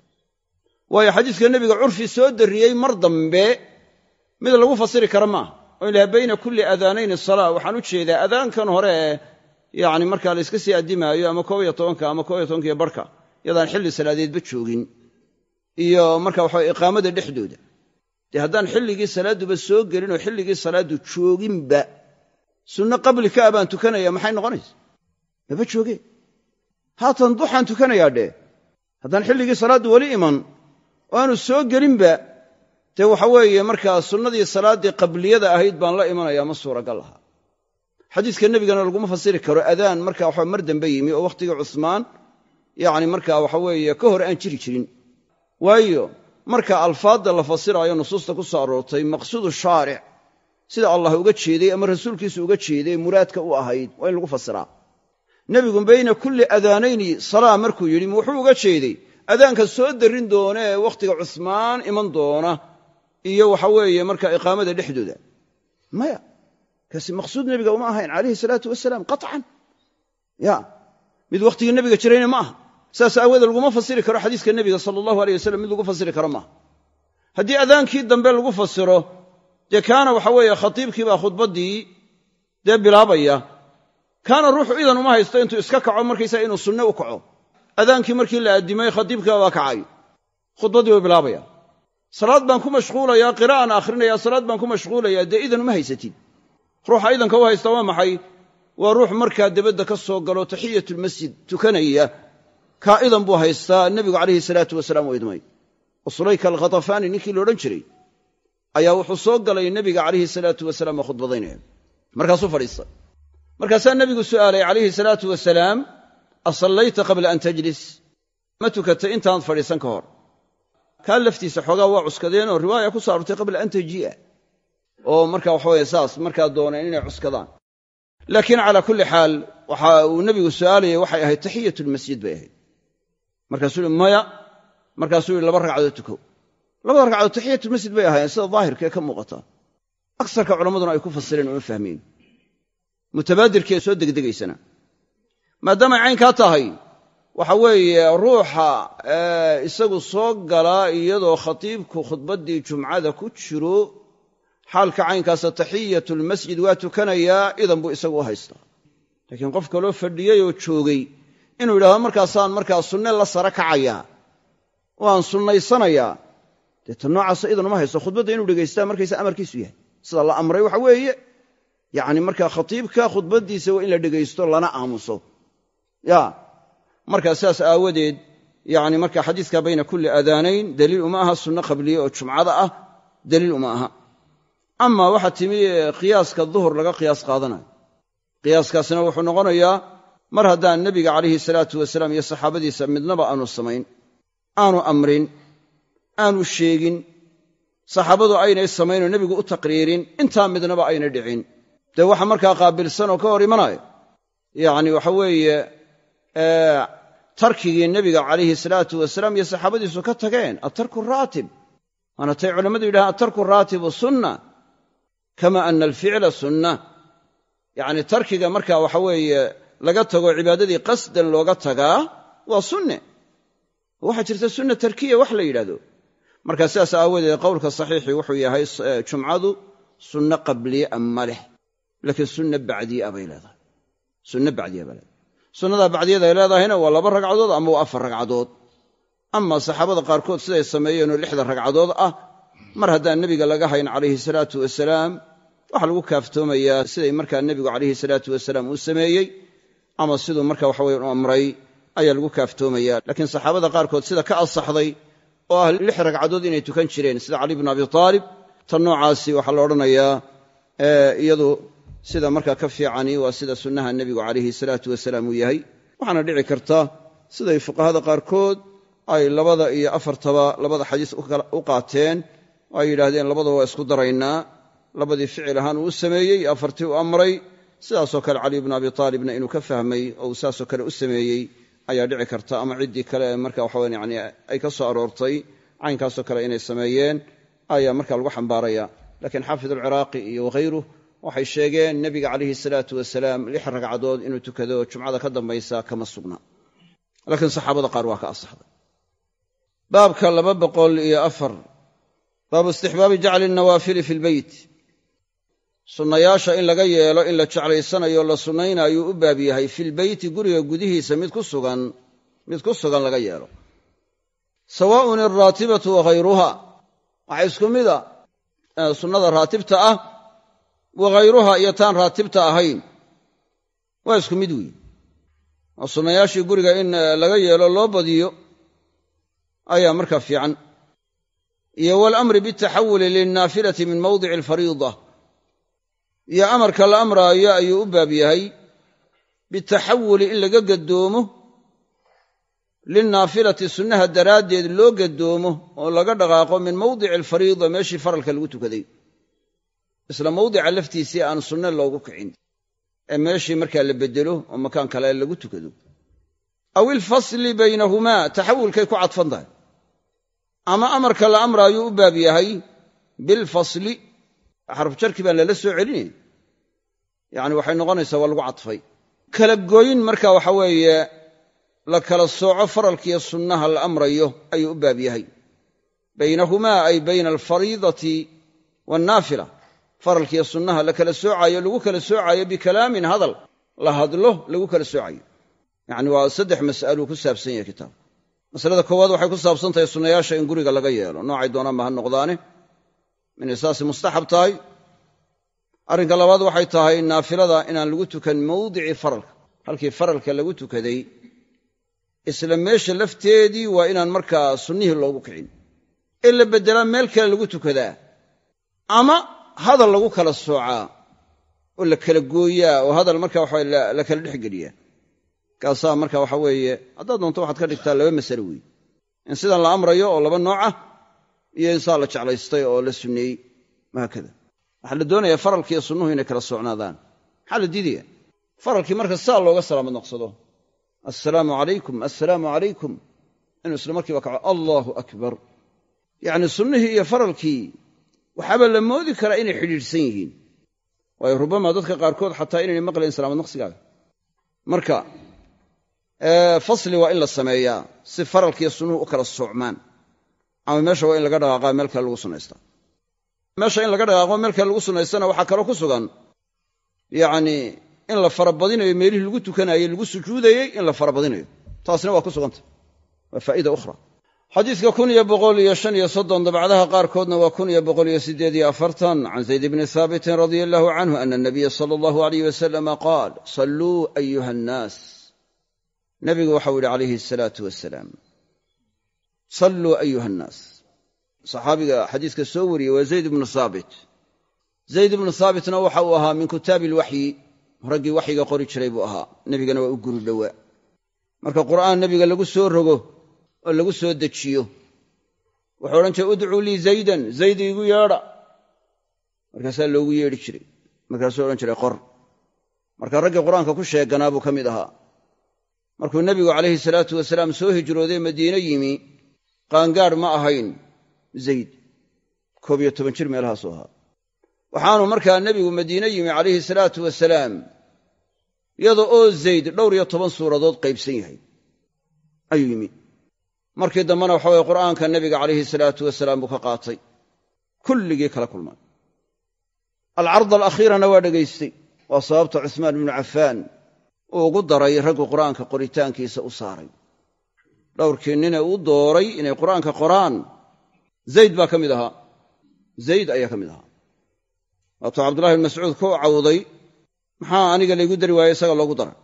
waayo xadiiska nebiga curfi soo darriyey mar dambe mid lagu fasiri kara maaha oo ilaha bayna kulli adaanayn salaa. Waxaan u jeedaa adaankan hore ee yacni markaa la yska sii addimaayo ama koob iyo tobanka ama koob iyo tobanka iyo barhka yadaan xilli salaadeedba joogin. Iyo marka waxaweye iqaamada dhexdooda dee haddaan xilligii salaadduba soo gelin oo xilligii salaaddu jooginba sunno qabli ka a baan tukanaya maxay noqonaysa? Maba jooge. Haatan duxaan tukanayaa dhee haddaan xilligii salaaddu weli iman oo aanu soo gelinba dee waxa weeye markaa sunnadii salaaddii qabliyada ahayd baan la imanayaa ma suuragal aha. Xadiiska nebigana laguma fasiri karo adaan marka waxa mar dambe yimi oo wakhtigii cusmaan yacni marka waxa weeye ka hor aan jiri jirin. Waayo marka alfaadda la fasiraayo nusuusta ku soo aroortay maqsuudu shaaric sida allah uga jeeday ama rasuulkiisu uga jeeday muraadka u ahayd waa in lagu fasiraa. Nebigu bayna kulli adaanayni salaa markuu yidhi wuxuu uga jeeday? Adaanka soo darrin doona ee wakhtiga cusmaan iman doona iyo waxa weeye marka iqaamada dhexdooda. Maya kaasi maqsuud nebiga uma ahayn calayhi salaatu wasalaam qaطcan ya mid wakhtigii nebiga jirayna ma aha saas aawoodee laguma fasiri karo xadiiska nebiga sala allahu aleyh wasalam mid lagu fasiri karo maaha haddii adaankii dambe lagu fasiro dee kaana waxa weeye khatiibkiibaa khudbaddii dee bilaabaya. Kaana ruuxu idan uma haysto intuu iska kaco markaysaa inuu sunne u kaco. Adaankii markii la addimay khatiibkiiba baa kacay. Khudbaddii buu bilaabaya. Salaad baan ku mashquulayaa qiraa'an akhrinaya salaad baan ku mashquulayaa dee idan uma haysatid. Ruuxa idanka u haysta waa maxay? Waa ruux markaa debadda ka soo galo taxiyatulmasjid tukanaya kaa idan buu haystaa nebigu calayhi salaatu wasalaam u idmay. Oo sulayka alkhatafaani ninkii la odhan jiray ayaa wuxuu soo galay nebiga calayhi salaatu wasalaam oo khudbadaynaya markaasuu fadhiistay. Markaasaa nebigu su'aalay calayhi salaatu wasalaam asallayta qabla an tajlis? Ma tukatay intaanad fadhiisan ka hor. Kaa laftiisa xoogaa waa cuskadeen oo riwaaya ku soo arortay qabla an tajii'a oo marka waxaweye saas markaa dooneen inay cuskadaan. Laakiin calaa kulli xaal waxa uu nebigu su'aalayay waxay ahayd taxiyatulmasjid bay ahayd markaasuu yihi maya. Markaasuu yihi laba ragcadood tuko. Labada ragcadood taxiyatulmasjid bay ahaayeen sida daahirkaee ka muuqata. Aksarka culammaduna ay ku fasireen uma fahmeen mutabaadirkee soo degdegaysana. Maadaamay caynkaa tahay waxa weeye ruuxa isagu soo galaa iyadoo khatiibku khudbaddii jumcada ku jiro xaalka caynkaasa taxiyatulmasjid waa tukanayaa idan buu isagu u haystaa. Laakiin qof kaloo fadhiyey oo joogay inuu yidhahdo markaasaan markaa sunne la sara kacayaa oo aan sunnaysanayaa. Dee ta noocaasa idan uma haysto khudbadda inuu dhegaystaa markaysa amarkiisu yahay. Sida la amray waxa weeye yacni markaa khatiibka khudbaddiisa waa in la dhegaysto lana aamuso. Ya markaa sidaas aawadeed yani marka xadiiska bayna kulli aadaanayn daliil uma aha sunno qabliye oo jumcada ah daliil uma aha. Ama waxaa timi qiyaaska duhur laga qiyaas qaadanayo. Qiyaaskaasina wuxuu noqonayaa mar haddaan nebiga calayhi salaatu wasalaam iyo saxaabadiisa midnaba aanu samayn aanu amrin aanu sheegin saxaabadu aynay samaynoo nebigu u taqriirin intaa midnaba aynay dhicin. Dee waxa markaa qaabilsan oo ka hor imanaya yacni waxa weeye tarkigii nebiga calayhi salaatu wasalaam iyo saxaabadiisu ka tageen atarku raatib. Waana tay culammadu yidhahaan atarku raatibu sunna kama ana alficla sunna. Yacni tarkiga marka waxa weeye laga tago cibaadadii qasdan looga tagaa waa sunne. Waxaa jirta sunna tarkiya wax la yidhahdo marka sidaas aawadeed qowlka saxiixii wuxuu yahay jumcadu sunno qabliya ma leh. Laakiin sunna bacdiya bay leedahay. Sunna bacdiya bay leedahay. Sunnadaa bacdiyada ay leedahayna waa laba ragcadood ama waa afar ragcadood. Ama saxaabada qaarkood siday sameeyeenoo lixda ragcadood ah mar haddaan nebiga laga hayn calayhi salaatu wasalaam waxaa lagu kaaftoomayaa siday markaa nebigu calayhi salaatu wasalaam uu sameeyey ama siduu marka waxaweye u amray ayaa lagu kaaftoomaya. Laakiin saxaabada qaarkood sida ka ansaxday oo ah lix ragcadood inay tukan jireen sida cali bnu abi aalib tan noocaasi waxaa la odhanayaa iyadu sida markaa ka fiicani waa sida sunnaha nebigu calayhi salaatu wasalaam uu yahay. Waxaana dhici karta siday fuqahada qaarkood ay labada iyo afartaba labada xadiis u qaateen oo ay yidhaahdeen labadaba waa isku daraynaa labadii ficil ahaan uu sameeyey afartii u amray sidaasoo kale cali bnu abi aalibna inuu ka fahmay oo uu saasoo kale u sameeyey ayaa dhici karta ama ciddii kale marka waxawe yani ay ka soo aroortay caynkaasoo kale inay sameeyeen ayaa marka lagu xambaaraya. Laakiin xaafid alciraaqi iyo wakhayruh waxay sheegeen nebiga calayhi salaatu wasalaam lix ragcadood inuu tukado jumcada ka dambaysa kama sugna. Laakiin saxaabada qaar waa ka asaxday baabka laba boqol iyo afar. Baabu istixbaabi jacli nawaafili fi lbeyt sunnayaasha in laga yeelo in la jeclaysanayo la sunnaynaayuu u baab yahay filbeyti guriga gudihiisa mid ku sugan mid ku sugan laga yeelo. Sawaaun alraatibatu waghayruha waxaa isku mida sunnada raatibta ah waghayruha iyo taan raatibta ahayn. Waa isku mid weyi oo sunnayaashii guriga in laga yeelo loo badiyo ayaa markaa fiican. Iyo walamri bitaxawuli lilnaafilati min mawdici alfariida iyo amarka la amraayo ayuu u baab yahay bitaxawuli in laga gadoomo lilnaafilati sunnaha daraaddeed loo gadoomo oo laga dhaqaaqo min mawdici alfariida meeshii faralka lagu tukaday. Isla mawdica laftiisii aan sunne loogu kicin ee meeshii markaa la beddelo oo makaan kale lagu tukado. Aw ilfasli baynahumaa taxawulkay ku cadfan tahay. Ama amarka la amraayuu u baab yahay bilfasli xarfu jarki baan lala soo celinay yacni waxay noqonaysaa waa lagu cadfay. Kala gooyin marka waxa weeye la kala sooco faralkiiyo sunnaha la amrayo ayuu u baab yahay. Baynahumaa ay bayna alfariidati waannaafila faralkiiyo sunnaha la kala soocayo lagu kala soocayo bikalaamin hadal. La hadlo lagu kala soocayo. Yacni waa saddex mas'aluu ku saabsan yahay kitaab masalada koowaad waxay ku saabsan tahay sunnayaasha in guriga laga yeelo. Noocay doonaanba ha noqdaane inay saasi mustaxab tahay. Arrinka labaad waxay tahay naafilada inaan lagu tukan mawdici faralka. Halkii faralka lagu tukaday isla meesha lafteedii waa inaan markaa sunnihii loogu kicin. In la beddelaa meel kale lagu tukadaa ama hadal lagu kala soocaa oo la kala gooyaa oo hadal marka waxa la kala dhexgeliyaa kaasaa marka waxa weeye haddaad doonto waxaad ka dhigtaa laba masale weeye in sidan la amrayo oo laba nooc ah iyo in saa la jeclaystay oo la sunneeyey wahaakada waxaa la doonayaa faralkiiyo sunnuhu inay kala socnaadaan. Maxaa la diidaya faralkii marka saa looga salaamad noqsado. Assalaamu calaykum assalaamu calaykum inuu isla markiiba kaco allaahu akbar. Yacni sunnihii iyo faralkii waxaaba la moodi karaa inay xidhiidhsan yihiin. Waayo rubama dadka qaarkood xataa inaynay maqlayn salaamad naqsigaaga marka fasli waa in la sameeyaa si faralkiiyo sunnuhu u kala soocmaan ama meesha waa in laga dhaqaaqaa meel kale lagu sunnaystaa meesha in laga dhaqaaqo meel kale lagu sunnaystana waxaa kaloo ku sugan yacnii in la farabadinayo meelihii lagu tukanaayey lagu sujuudayey in la farabadinayo. Taasna waa ku sugantah waa faa'ida ukhra. Xadiidka kun iyo boqol iyo shan iyo soddon dabcdaha qaarkoodna waa kun iyo boqol iyo siddeed iyo afartan can zayd bni haabitin radia allahu canhu ana anabiya sala allahu alayh wasalama qaal salluu ayuha annaas nabigu waxau yidhi calayhi asalaatu wasalaam salluu ayuha annaas saxaabiga xadiiska soo wariyey waa zayd ibnu haabit zayd ibnu haabitna waxa uu ahaa min kitaabi alwaxyi raggii waxyiga qori jiray buu ahaa nebigana waa u guri dhowaa marka qur'aan nebiga lagu soo rogo oo lagu soo dejiyo wuxuu odhan jiray udcuu lii zaydan zayd iigu yeedha markaasaa loogu yeedhi jiray markaasuu odhan jiray qor marka raggii qur'aanka ku sheeganaa buu ka mid ahaa markuu nebigu calayhi salaatu wasalaam soo hijrooday madiine yimi qaangaadh ma ahayn zayd. Koob iyo toban jir meelahaasuu ahaa. Waxaanu markaa nebigu madiine yimi calayhi salaatu wasalaam iyada oo zayd dhowr iyo toban suuradood qaybsan yahay. Ayuu yimi. Markii dambena waxa weye qur'aanka nebiga calayhi salaatu wasalaam buu ka qaatay. Kulligii kala kulmay. Alcard alakhiirana waa dhegaystay. Waa sababta cuhmaan ibnu cafaan uu ugu daray raggu qur'aanka qoritaankiisa u saaray dhowrkii nine uu dooray inay qur'aanka qoraan. Zayd baa ka mid ahaa. Zayd ayaa ka mid ahaa. Waatuu cabdullahi bin mascuud ku cawday maxaa aniga laygu dari waayey isaga loogu daray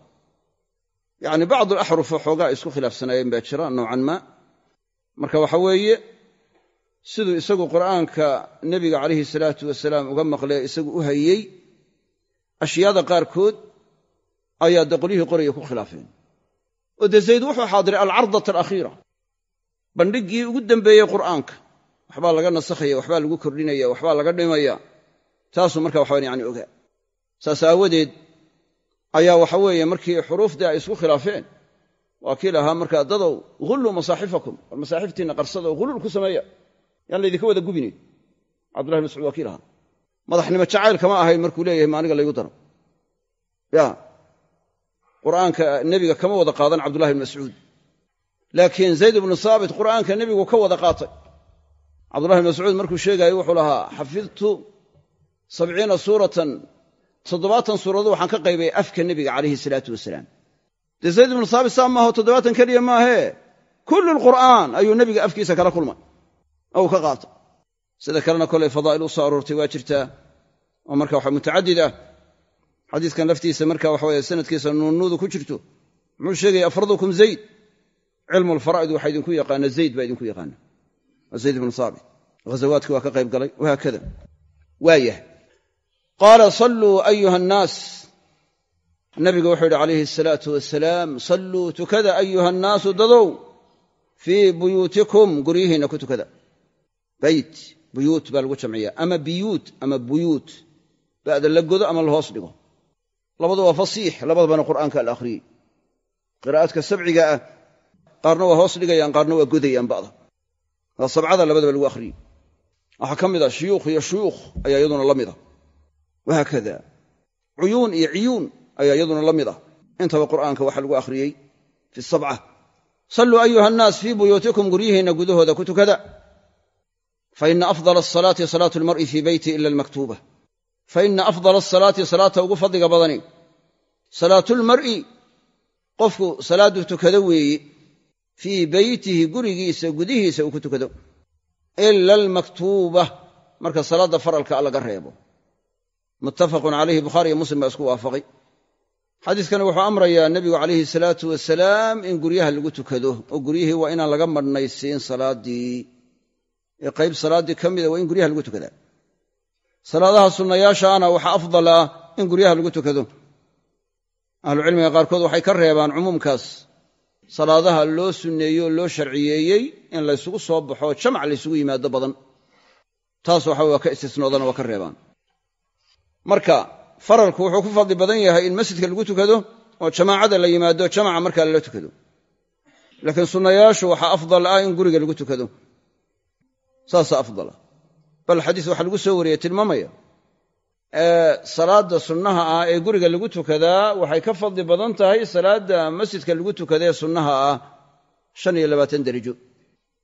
yacni bacdu alaxrufoo xoogaa isku khilaafsanaayeen baa jira nowcan maa marka waxa weeye siduu isagu qur'aanka nebiga calayhi salaatu wasalaam uga maqlee isagu u hayey ashyaada qaarkood ayaa dee qolyihii qoraya ku khilaafeen oo dee zayd wuxuu xaadiray alcardat alakhiira. Bandhiggii ugu dembeeyey qur'aanka. Waxbaa laga nasakhaya waxbaa lagu kordhinaya waxbaa laga dhimaya taasuu marka waxaban yani ogaa saas aawadeed ayaa waxa weeye markii xuruufdii ay isku khilaafeen waa kii lahaa markaa dadow hulluu masaaxifakum. War masaaxiftiinna qarsada oo ku sameeya. Yaan laydinka wada gubinayn cabdullahi bin mascuud waa kii lahaa madaxnimo jacayl kama ahayn markuu leeyahay ma aniga laygu daro. Ya qur'aanka nebiga kama wada qaadan cabdullahi bin mascuud. Laakiin zayd ibnu saabit qur'aanka nebigu ka wada qaatay. Cabdullahi bin mascuud markuu sheegaayo wuxuu lahaa xafidtu sabciina suuratan toddobaatan suuradood waxaan ka qaybay afka nebiga calayhi salaatu wasalaam. Dee zayd ibnu saabit saa maaho toddobaatan keliya maahee kullu lqur'aan ayuu nebiga afkiisa kala kulmay. Oo uu ka qaatay. Sida kalena kolay fadaa'il u soo aroortay waa jirtaa. Oo marka waxa mutacadid ah xadiiskan laftiisa marka waxa weye sanadkiisa nuunnuudu ku jirto muxuu sheegaya afradukum zayd. Cilmu lfaraa'id waxaa idinku yaqaana zayd baa idinku yaqaana. Zayd ibnu saabit. Ghazawaadkii waa ka qayb galay. Wahaakada waayah qaala salluu ayuha annaas nabigu wuxuu yidhi calayhi asalaatu wasalaam salluu tukada ayuha annaasu dadow fii buyuutikum. Guryihiinna ku tukada. Bayt buyuut baa lagu jamciya ama biyuut ama buyuut. Ba'da la godo ama la hoos dhigo labadu waa fasiix labadabana qur'aanka la akhriyey qiraa'aadka sabciga ah qaarna waa hoos dhigayaan qaarna waa godayaan ba'da. Waa sabcada labadaba lagu akhriyey waxaa ka mid a shuyuukh iyo shuyuukh ayaa iyaduna la mid a wahaakada cuyuun iyo ciyuun ayaa iyaduna la mid ah. Intaba qur'aanka waxaa lagu akhriyey fi sabca. Salluu ayuha annaas fii buyuutikum guryihiinna gudahooda ku tukada. Fa ina afdala asalaati salaatu almar'i fii beyti ila almaktuuba. Fa ina afdala asalaati salaata ugu fadliga badani salaatulmar'i qofku salaadduu tukado weeye fii beytihi gurigiisa gudihiisa uu ku tukado. Ila almaktuuba marka salaadda faralka laga reebo. Muttafaqun calayhi bukhaariiyo muslim baa isku waafaqay. Xadiiskani wuxuu amrayaa nebigu calayhi salaatu wasalaam in guryaha lagu tukado oo guryihii waa inaan laga madhnaysiin salaaddii. Ee qayb salaaddii ka mida waa in guryaha lagu tukadaa salaadaha sunnayaashaana waxaa afdal ah in guryaha lagu tukado ahlucilmiga qaarkood waxay ka reebaan cumuumkaas. Salaadaha loo sunneeyey oo loo sharciyeeyey in laysugu soo baxo jamac laysugu yimaado badan. Taas waxa waa ka istisnoodana waa ka reebaan. Marka faralku wuxuu ku fadli badan yahay in masjidka lagu tukado oo jamaacada la yimaado jamaca markaa lala tukado. Laakiin sunnayaashu waxaa afdal ah in guriga lagu tukado. Saasaa afdala bal xadiis waxaa lagu soo wariyey tilmaamaya salaadda sunnaha ah ee guriga lagu tukadaa waxay ka fadli badan tahay salaadda masjidka lagu tukadaee sunnaha ah. Shan iyo labaatan derajo.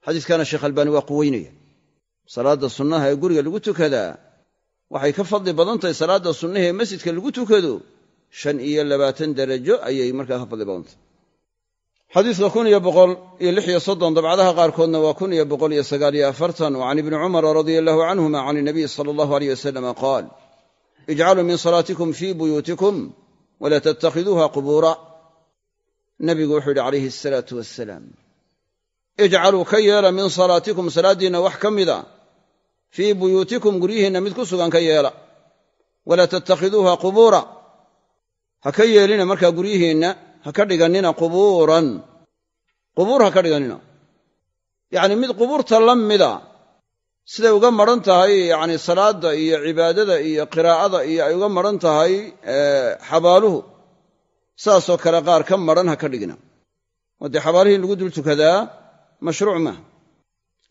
Xadiiskana sheekh albaani waa quweynaya. Salaadda sunnaha ee guriga lagu tukadaa waxay ka fadli badan tahay salaadda sunnaha ee masjidka lagu tukado. Shan iyo labaatan derajo ayay markaa ka fadli badan tahay. Xadiiska kun iyo boqol iyo lix iyo soddon dabcadaha qaarkoodna waa kun iyo boqol iyo sagaal iyo afartan wa can ibni cumara radia allahu canhuma can inabiy sala allahu aleyh wasalama qaal ijcaluu min salaatikum fii buyuutikum walaa tattakhiduuha qubuura nabigu wuxuu yidhi calayhi asalaatu wasalaam ijcaluu ka yeela min salaatikum salaaddiinna wax ka mida fii buyuutikum guryihiinna mid ku sugan ka yeela walaa tattakhiduuha qubuura ha ka yeelina markaa guryihiinna ha ka dhigannina qubuuran qubuur ha ka dhigannina yacni mid qubuurta la mida siday uga maran tahay yacni salaadda iyo cibaadada iyo qiraa'ada iyo ay uga maran tahay xabaaluhu. Saasoo kale qaar ka maran ha ka dhigina oo dee in lagu dul tukadaa mashruuc maaha.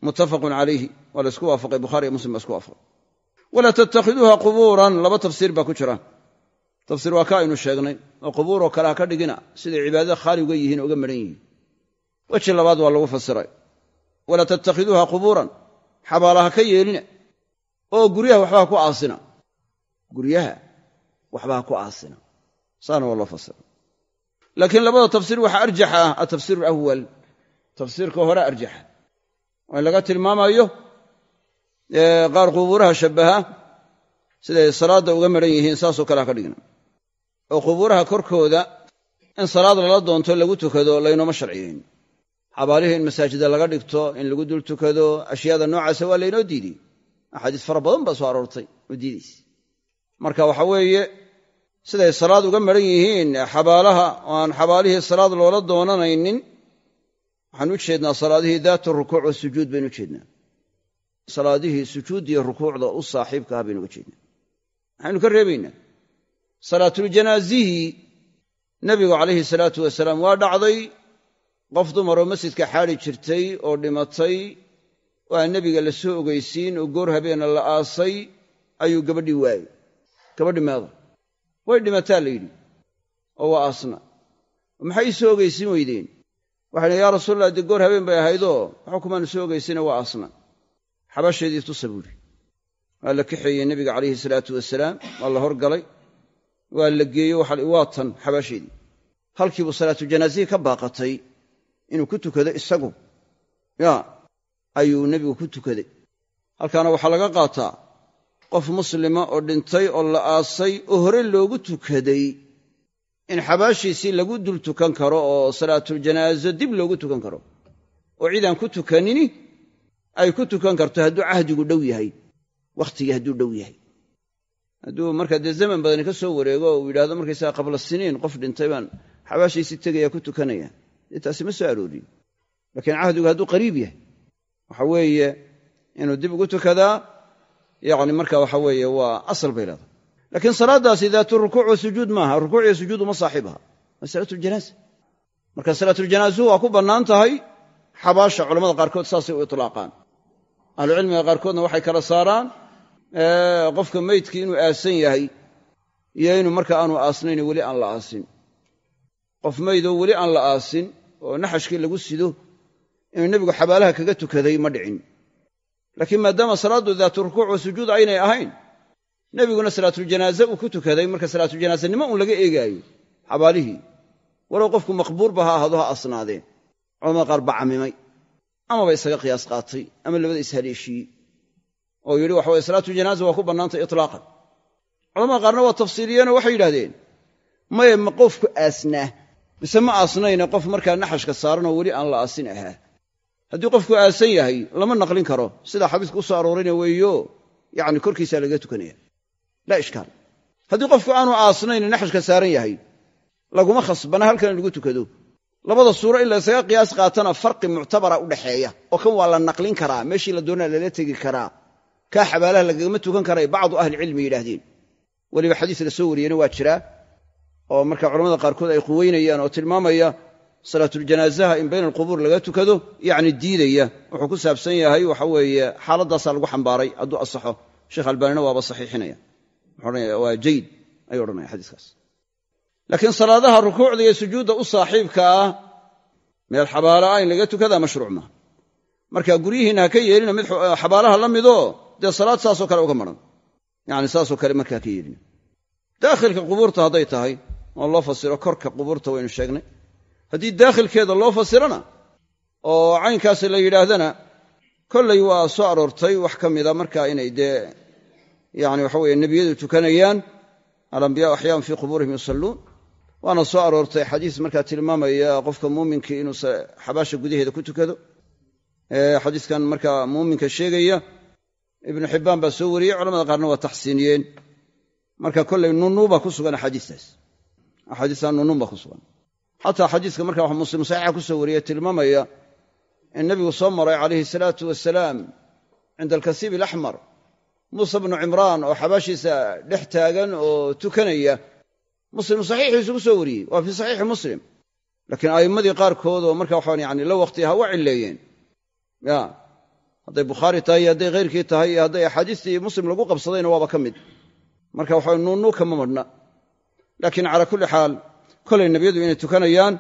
Muttafaqun calayhi. Waa la isku waafaqay. Bukhariiyo muslim baa isku waafaqay. Walaa tattakhiduuha qubuuran. Laba tafsiir baa ku jira. Tafsiir waa ka aynu sheegnay. Oo qubuuroo kale ha ka dhigina. Siday cibaadada khaali uga yihiin oo uga maran yihiin. Weji labaad waa lagu fasiray. Walaa tattakhiduuha qubuuran xabaala ha ka yeelina oo guryaha waxba ha ku aasina. Guryaha waxba ha ku aasina. Saana waa loo fasira laakiin labada tafsiir waxaa arjaxa ah atafsiir alawal tafsiirka hore arjaxa. Oo in laga tilmaamayo qaar qubuuraha shabbaha siday salaadda uga maran yihiin saasoo kale ha ka dhigna. Oo qubuuraha korkooda in salaad lala doonto lagu tukado laynooma sharciyeyn xabaalihii in masaajida laga dhigto in lagu dul tukado ashyaada noocaasa waa laynoo diidey. Axaadiis fara badan baa soo aroortay oo diidaysa marka waxa weeye siday salaad uga maran yihiin xabaalaha oo aan xabaalihii salaad loola doonanaynin waxaan u jeednaa salaadihii daatu rukuuc wa sujuud baynu ujeednaa salaadihii sujuudiyo rukuucda u saaxiibka ah baynu uga jeednaa. Maxaynu ka reebaynaa salaatuljanaazihi nebigu calayhi salaatu wasalaam waa dhacday qof dumaroo masjidka xaadi jirtay oo dhimatay aan nebiga la soo ogeysiin oo goor habeena la aasay ayuu gabadhii waayey. Gabadhi meeda way dhimataa la yidhi. Oo waa aasna. Maxay soo ogeysiin weydeen? Waxay dhi yaa rasuulallah dee goor habeen bay ahaydoo waxba kumaanu soo ogeysiina waa aasna. Xabasheedii tusa buuhi waa la kaxeeyey nebiga calayhi salaatu wasalaam waa la horgalay waa la geeyo waa tan xabaasheedii. Halkiibuu salaatu janaasihii ka baaqatay inuu ku tukado isagu. Ya ayuu nebigu ku tukaday. Halkaana waxaa laga qaataa qof muslima oo dhintay oo la aasay oo hore loogu tukaday in xabaashiisii lagu dul tukan karo oo salaatuljanaaso dib loogu tukan karo. Oo cidaan ku tukanini ay ku tukan karto hadduu cahdigu dhow yahay wakhtigii hadduu dhow yahay. Hadduu markaa dee zaman badani ka soo wareego uu yidhahdo markaysaga qabla siniin qof dhintay baan xabaashiisii tegaya ku tukanaya dee taasi ma soo aroorin laakiin cahdigu hadduu qariib yahay. Waxa weeye inuu dib ugu tukadaa yacni marka waxa weeye waa asal bay leedahay. Laakiin salaaddaasi daatu rukuuc wa sujuud maaha. Rukuuc iyo sujuud uma saaxiibha waa marka salaatuljanaazuhu waa ku bannaan tahay xabaasha culamada qaarkood saasay u itlaaqaan. Ahlucilmiga qaarkoodna waxay kala saaraan qofka meydkii inuu aasan yahay iyo inuu marka aanu aasnayn weli aan la aasin qof maydoo weli aan la aasin oo naxashkii lagu sido inuu nebigu xabaalaha kaga tukaday ma dhicin. Laakiin maadaama salaaddu daatu rukuuc wa sujuud aynay ahayn nebiguna salaatuljanaaze uu ku tukaday marka salaatuljanaasenimo uun laga eegaayo xabaalihii. Walow qofku maqbuurba ha ahaado ha asnaadeen. Culamada qaar baa camimay amaba isaga qiyaas qaatay ama labada ishaleeshiiyey oo yidhi waxa weye salaatuljanaasa waa ku bannaantay itlaaqan culamada qaarna waa tafsiiliyeenoo waxay yidhahdeen maye ma qofku aasnaa mise ma aasnayne qof markaa naxashka saaranoo weli aan la aasin ahaa? Haddii qofku aasan yahay lama naqlin karo. Sidaa xadiisku u soo aroorina weeyo yacni korkiisaa laga tukanaya. Laa ishkaal haddii qofku aanu aasnayn naxashka saaran yahay laguma khasbana halkan lagu tukado. Labada suuro in laysaga qiyaas qaatana farqi muctabara u dhaxeeya oo kan waa la naqlin karaa meeshii la doonaa lala tegi karaa. Kaa xabaalaha lagagama tukan karay bacdu ahlicilmi yidhaahdeen. Weliba xadiis la soo wariyena waa jiraa oo marka culamada qaarkood ay quweynayaan oo tilmaamaya salaatuljanaasaha in bayna alqubuur laga tukado yacni diidaya. Wuxuu ku saabsan yahay waxa weeye xaaladdaasaa lagu xambaaray. Hadduu asaxo sheekh albaanina waaba saxiixinaya. Waa jayid ayuu odhanaya xadiiskaas. Laakiin salaadaha rukuucda iyo sujuudda u saaxiibka ah meel xabaala ah in laga tukadaa mashruuc maaha. Marka guryihiinna ha ka yeelina mid xabaalaha la midoo dee salaad saasoo kale uga maran. Yani saasoo kale markaa ka yeelina daakhilka qubuurta hadday tahay oo loo fasiro korka qubuurta waynu sheegnay. Haddii daakhilkeeda loo fasirona oo caynkaas la yidhaahdana kollay waa soo aroortay wax ka mida marka inay dee yani waxa weye nebiyadu tukanayaan alambiyaau axyaan fii qubuurihim yusalluun. Waana soo aroortay xadiis markaa tilmaamaya qofka muuminkii inuu xabaasha gudaheeda ku tukado. Xadiiskan markaa muuminka sheegaya ibnu xibbaan baa soo wariyey culamada qaarna waa taxsiiniyeen. Marka kollay nunuu baa ku sugan axaadiistaas axaadiistaa nunuun baa ku sugan. Xataa xadiiska marka wax muslim saxiixa ku soo wariyey tilmaamaya in nebigu soo maray calayhi salaatu wasalaam cinda alkasiib alaxmar muuse bnu cimraan oo xabaashiisa dhex taagan oo tukanaya muslim saxiixiisu ku soo wariyey waa fii saxiixi muslim. Laakiin a'immadii qaarkood oo marka waxaan yani la waqtiha waa cilleeyeen. Ya hadday bukhaari tahay iyo hadday khayrkii tahay iyo hadday axaadiistii muslim lagu qabsadayna waaba ka mid. Marka waxa nuunuu kama madhna laakiin calaa kulli xaal kolay nebiyadu inay tukanayaan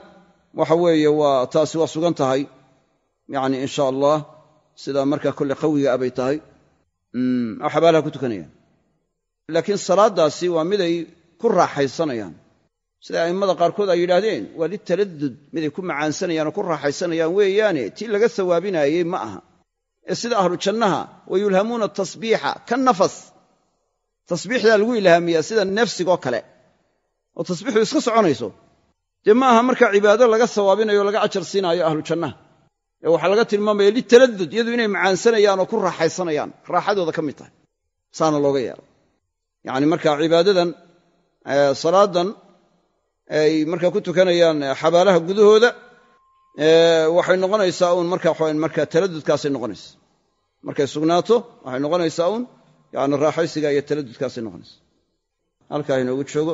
waxa weeye waa taasi waa sugan tahay. Yani insha allah sidaa marka kolle qawiga abay tahay. Oo xabaalaha ku tukanayaan. Laakiin salaaddaasi waa miday ku raaxaysanayaan. Sida a'immada qaarkood ay yidhaahdeen waa litaladud miday ku macaansanayaan oo ku raaxaysanayaan weeyaane tii laga sawaabinaayey ma aha. Ee sida ahlu jannaha wa yulhamuuna tasbiixa ka nafas. Tasbiixdaa lagu ilhaamiyaa sida neefsigoo kale oo tasbiixdu iska soconayso. Dee ma aha marka cibaado laga sawaabinayo o laga ajar siinaayo ahlu jannaha ee waxaa laga tilmaamaya litaladud iyadu inay macaansanayaan oo ku raaxaysanayaan. Raaxadooda ka mid tahay. Saana looga yeelo. Yacni marka cibaadadan salaadan ay markaa ku tukanayaan xabaalaha gudahooda waxay noqonaysaa uun marka waxawan marka taladudkaasay noqonaysa. Markay sugnaato waxay noqonaysaa uun yani raaxaysiga iyo taladudkaasay noqonaysa. Halkaa inoogu joogo